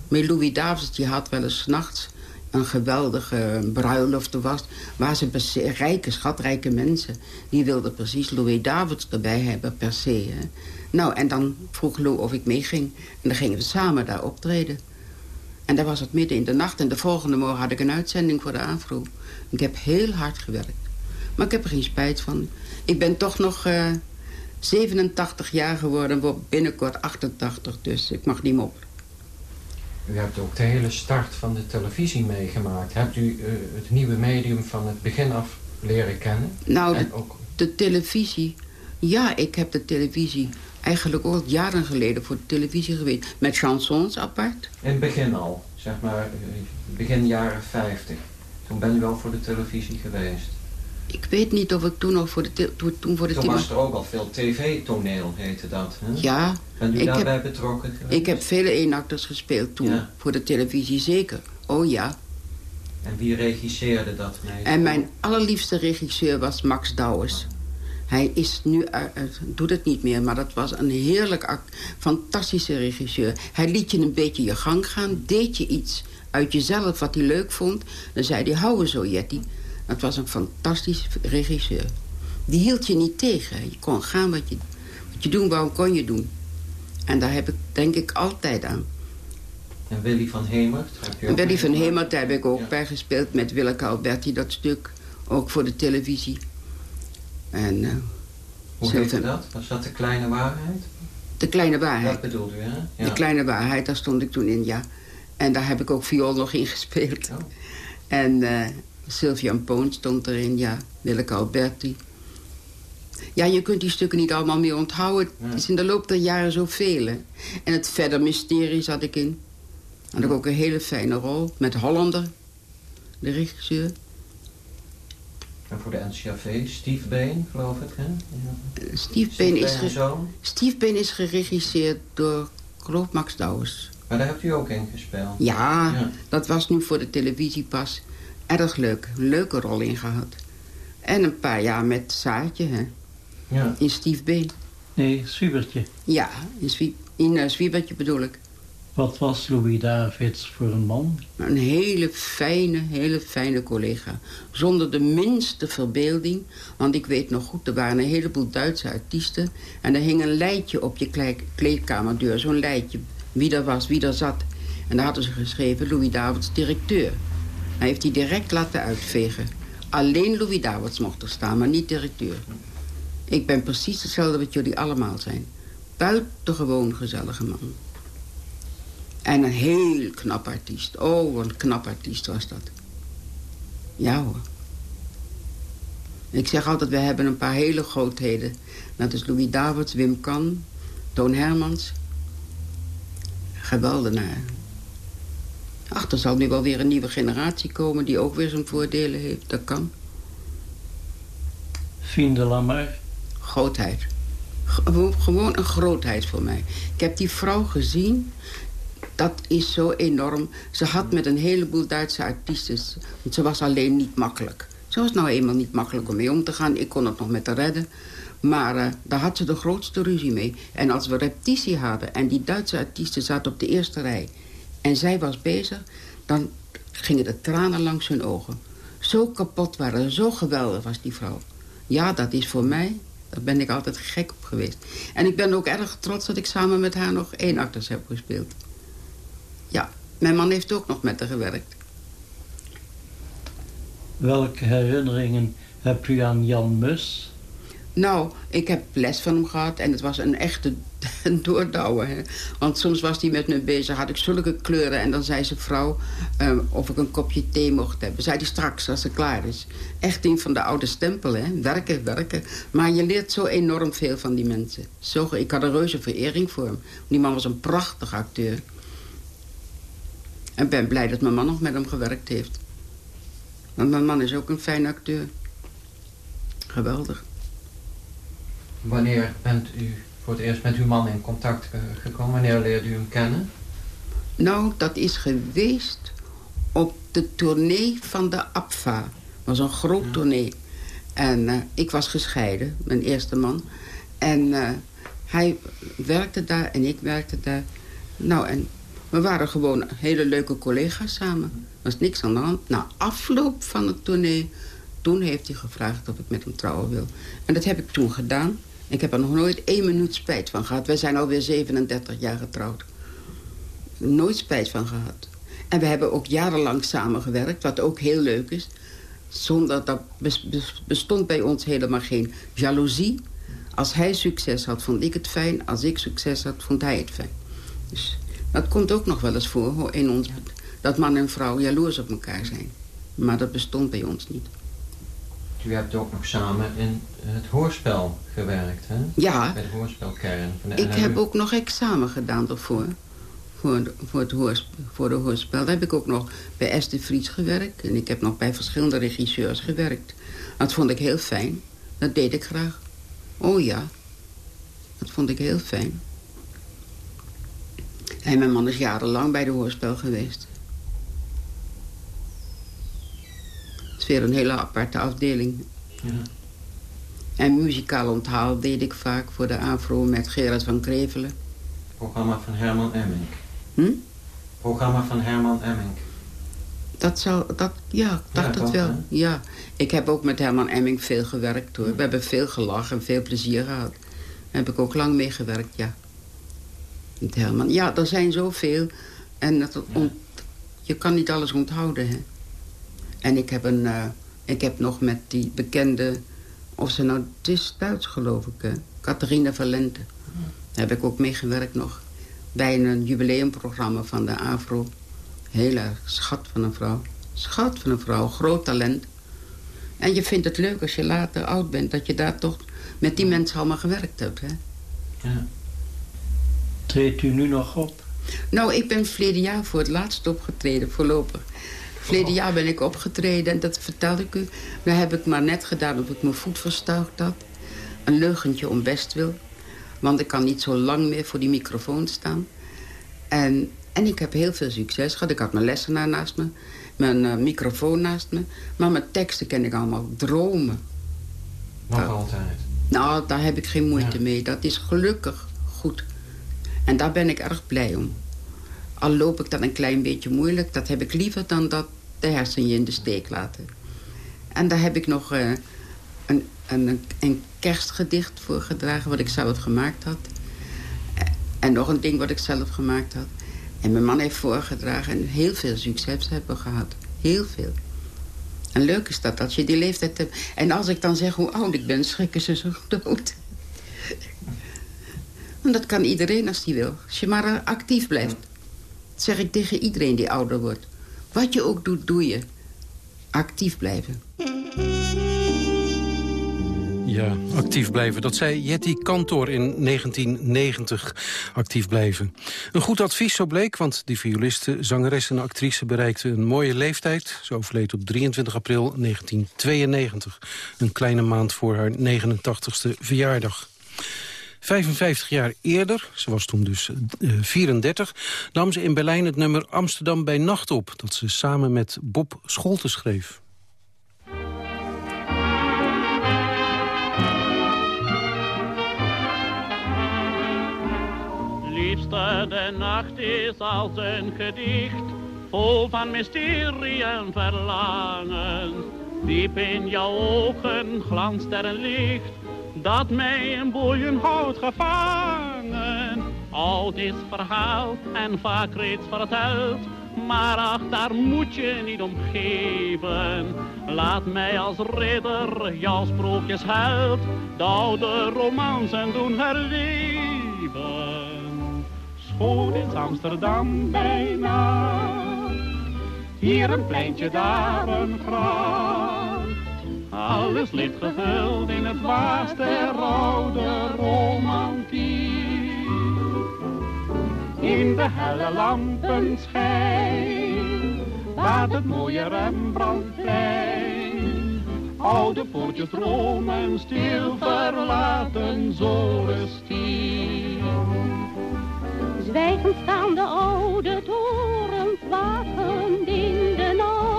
Met Louis Davids, die had wel eens nachts een geweldige bruiloft was... waar ze rijke, schatrijke mensen... die wilden precies Louis Davids erbij hebben, per se. Nou, en dan vroeg Lou of ik meeging. En dan gingen we samen daar optreden. En dan was het midden in de nacht. En de volgende morgen had ik een uitzending voor de AVRO. Ik heb heel hard gewerkt. Maar ik heb er geen spijt van. Ik ben toch nog eh, 87 jaar geworden. Word binnenkort 88, dus ik mag niet meer op. U hebt ook de hele start van de televisie meegemaakt. Hebt u eh, het nieuwe medium van het begin af leren kennen? Nou, de, ook, de televisie... Ja, ik heb de televisie eigenlijk al jaren geleden voor de televisie geweest. Met chansons apart. in het begin al, zeg maar eh, begin jaren 50. Toen ben u wel voor de televisie geweest. Ik weet niet of ik toen nog voor de, toen, voor de Toen was er ook al veel tv-toneel, heette dat. Hè? Ja, Bent u heb- daarbij betrokken geweest? ik heb vele eenakters gespeeld toen. Ja. Voor de televisie zeker. Oh ja. En wie regisseerde dat mee? En mijn allerliefste regisseur was Max Douwes. Hij is nu, doet het niet meer, maar dat was een heerlijk, act- fantastische regisseur. Hij liet je een beetje je gang gaan, deed je iets uit jezelf wat hij leuk vond. Dan zei hij, hou zo, Jetty. Dat was een fantastisch regisseur. Die hield je niet tegen. Je kon gaan wat je, wat je doen wou, kon je doen. En daar heb ik denk ik altijd aan. En Willy van Hemert? heb je Willy van? Hemert heb ik ook Ja. bij gespeeld met Willeke Alberti, dat stuk. Ook voor de televisie. En eh, Hoe heette dat? Was dat de kleine waarheid? de kleine waarheid. Dat bedoelde u, hè? Ja. De kleine waarheid, daar stond ik toen in, ja. En daar heb ik ook viool nog in gespeeld. Oh. En uh, Sylvian Poon stond erin, ja. Willeke Alberti. Ja, je kunt die stukken niet allemaal meer onthouden. Het is in de loop der jaren zoveel. Hè. En het verder mysterie zat ik in. Had ik ook een hele fijne rol. Met Hollander, de regisseur. En voor de NCAV, Steve Been, geloof ik, hè? Ja. Steve, Been is, is geregisseerd door, geloof Max Douwes. Maar daar hebt u ook in gespeeld? Ja, ja, dat was nu voor de televisie pas erg leuk. Een leuke rol in gehad. En een paar jaar met Saartje, hè. Ja. In Steve Been. Nee, Swiebertje. Ja, in, Swie in uh, Swiebertje bedoel ik. Wat was Louis Davids voor een man? Een hele fijne, hele fijne collega. Zonder de minste verbeelding. Want ik weet nog goed, er waren een heleboel Duitse artiesten. En er hing een lijtje op je kleedkamerdeur. Zo'n lijtje. Wie er was, wie er zat. En daar hadden ze geschreven Louis Davids directeur. Hij heeft die direct laten uitvegen. Alleen Louis Davids mocht er staan, maar niet directeur. Ik ben precies hetzelfde wat jullie allemaal zijn. Buitengewoon gezellige man. En een heel knap artiest. Oh, wat een knap artiest was dat. Ja hoor. Ik zeg altijd, we hebben een paar hele grootheden. Dat is Louis Davids, Wim Kan, Toon Hermans. Geweldenaar. Ach, er zal nu wel weer een nieuwe generatie komen... die ook weer zijn voordelen heeft. Dat kan. Fien de Lamar. Grootheid. Gewoon een grootheid voor mij. Ik heb die vrouw gezien dat is zo enorm. Ze had met een heleboel Duitse artiesten... want ze was alleen niet makkelijk. Ze was nou eenmaal niet makkelijk om mee om te gaan. Ik kon het nog met haar redden. Maar uh, daar had ze de grootste ruzie mee. En als we repetitie hadden en die Duitse artiesten zaten op de eerste rij... en zij was bezig, dan gingen de tranen langs hun ogen. Zo kapot waren zo geweldig was die vrouw. Ja, dat is voor mij, daar ben ik altijd gek op geweest. En ik ben ook erg trots dat ik samen met haar nog één actes heb gespeeld. Ja, mijn man heeft ook nog met haar gewerkt. Welke herinneringen hebt u aan Jan Mus? Nou, ik heb les van hem gehad en het was een echte doordouwer. Hè? Want soms was hij met me bezig, had ik zulke kleuren... en dan zei ze vrouw uh, of ik een kopje thee mocht hebben. Zei hij straks, als ze klaar is. Echt een van de oude stempel, hè. Werken, werken. Maar je leert zo enorm veel van die mensen. Zo, ik had een reuze verering voor hem. Die man was een prachtig acteur. En ben blij dat mijn man nog met hem gewerkt heeft. Want mijn man is ook een fijn acteur. Geweldig. Wanneer bent u voor het eerst met uw man in contact gekomen? Wanneer leerde u hem kennen? Nou, dat is geweest op de tournee van de APFA. Dat was een groot ja. tournee. En uh, ik was gescheiden, mijn eerste man. En uh, hij werkte daar en ik werkte daar. Nou, en we waren gewoon hele leuke collega's samen. Er was niks aan de hand. Na afloop van het tournee, toen heeft hij gevraagd of ik met hem trouwen wil. En dat heb ik toen gedaan. Ik heb er nog nooit één minuut spijt van gehad. Wij zijn alweer 37 jaar getrouwd. Nooit spijt van gehad. En we hebben ook jarenlang samengewerkt, wat ook heel leuk is. Zonder dat bestond bij ons helemaal geen jaloezie. Als hij succes had, vond ik het fijn. Als ik succes had, vond hij het fijn. Dus dat komt ook nog wel eens voor in ons. Dat man en vrouw jaloers op elkaar zijn. Maar dat bestond bij ons niet. U hebt ook nog samen in het hoorspel gewerkt, hè? Ja. Bij de hoorspelkern van de Ik heb ook nog examen gedaan daarvoor. Voor, de, voor, het hoorspel, voor de hoorspel. Daar heb ik ook nog bij Esther Vries gewerkt. En ik heb nog bij verschillende regisseurs gewerkt. Dat vond ik heel fijn. Dat deed ik graag. Oh ja. Dat vond ik heel fijn. En mijn man is jarenlang bij de hoorspel geweest. Is weer een hele aparte afdeling. Ja. En muzikaal onthaal deed ik vaak voor de AVRO met Gerard van Krevelen. Programma van Herman Emmink. Hm? Programma van Herman Emmink. Dat zou, dat, ja, ik dacht Ja, het toch, wel. hè? Ja, ik heb ook met Herman Emming veel gewerkt hoor. We hebben veel gelachen en veel plezier gehad. Daar heb ik ook lang mee gewerkt, ja. Met Herman. Ja, er zijn zoveel. En dat, je kan niet alles onthouden, hè. En ik heb, een, eh, ik heb nog met die bekende... Of ze nou... Het is Duits, geloof ik, hè. Catharina Valente. Daar heb ik ook mee gewerkt nog. Bij een jubileumprogramma van de AVRO. Heel erg schat van een vrouw. Schat van een vrouw, groot talent. En je vindt het leuk als je later oud bent... dat je daar toch met die mensen allemaal gewerkt hebt, hè? Ja. Treedt u nu nog op? Nou, ik ben verleden jaar voor het laatst opgetreden, voorlopig. Verleden jaar ben ik opgetreden en dat vertelde ik u. Dat heb ik maar net gedaan omdat ik mijn voet verstuigd had. Een leugentje om best wil. Want ik kan niet zo lang meer voor die microfoon staan. En, en ik heb heel veel succes gehad. Ik had mijn lessenaar naast me. Mijn uh, microfoon naast me. Maar mijn teksten ken ik allemaal dromen. Nog altijd? Nou, daar heb ik geen moeite ja. mee. Dat is gelukkig goed. En daar ben ik erg blij om. Al loop ik dat een klein beetje moeilijk... dat heb ik liever dan dat de hersen je in de steek laten. En daar heb ik nog uh, een, een, een kerstgedicht voor gedragen... wat ik zelf gemaakt had. En nog een ding wat ik zelf gemaakt had. En mijn man heeft voorgedragen en heel veel succes hebben gehad. Heel veel. En leuk is dat, als je die leeftijd hebt. En als ik dan zeg hoe oud ik ben, schrikken ze zo dood. En dat kan iedereen als die wil. Als je maar actief blijft. Zeg ik tegen iedereen die ouder wordt. Wat je ook doet, doe je. Actief blijven. Ja, actief blijven. Dat zei Jetty Kantor in 1990. Actief blijven. Een goed advies, zo bleek, want die violiste, zangeres en actrice... bereikte een mooie leeftijd. Ze overleed op 23 april 1992. Een kleine maand voor haar 89ste verjaardag. 55 jaar eerder, ze was toen dus uh, 34... nam ze in Berlijn het nummer Amsterdam bij Nacht op... dat ze samen met Bob Scholte schreef. Liefste, de nacht is als een gedicht... vol van mysterie en verlangen. Diep in jouw ogen glanst er een licht dat mij in boeien houdt gevangen. Oud is verhaald en vaak reeds verteld, maar ach, daar moet je niet om geven. Laat mij als ridder jouw sprookjes held, de oude romansen doen herleven. Schoon is Amsterdam bijna, hier een pleintje, daar een graf. Alles ligt gevuld in het waas der oude romantiek. In de helle lampen schijn, waar het mooie Rembrandtplein. Oude poortjes dromen stil verlaten, zo rustig. Zwijgend staan de oude torens wakend in de nacht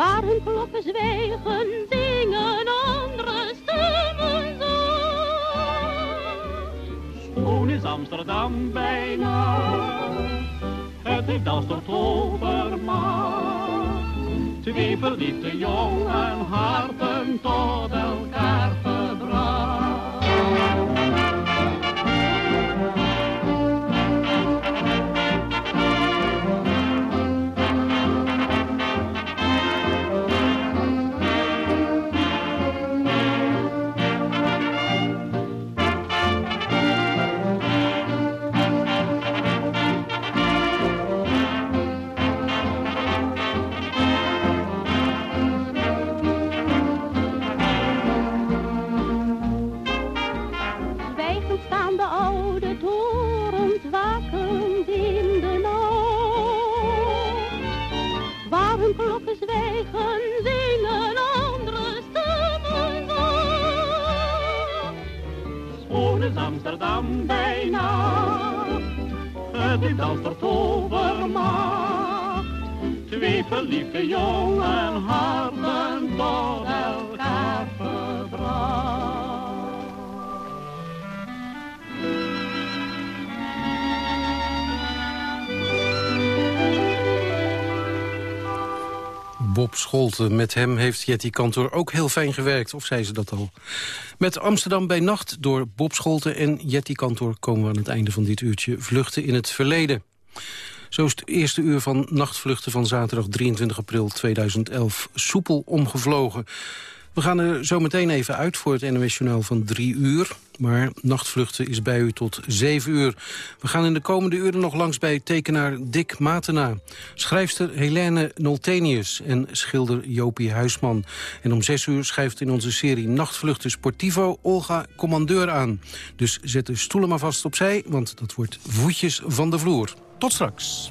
Waar hun klokken zwijgen, zingen andere stemmen zo. Schoon is Amsterdam bijna, het heeft als tot overmacht. Twee verliefde jongen harten tot elkaar gebracht. Scholte. Met hem heeft Jetty Kantor ook heel fijn gewerkt, of zei ze dat al? Met Amsterdam bij Nacht door Bob Scholte en Jetty Kantor... komen we aan het einde van dit uurtje Vluchten in het Verleden. Zo is het eerste uur van nachtvluchten van zaterdag 23 april 2011 soepel omgevlogen. We gaan er zo meteen even uit voor het NOS Journaal van drie uur. Maar nachtvluchten is bij u tot zeven uur. We gaan in de komende uren nog langs bij tekenaar Dick Matena. Schrijfster Helene Noltenius en schilder Jopie Huisman. En om zes uur schrijft in onze serie Nachtvluchten Sportivo Olga Commandeur aan. Dus zet de stoelen maar vast opzij, want dat wordt voetjes van de vloer. Tot straks.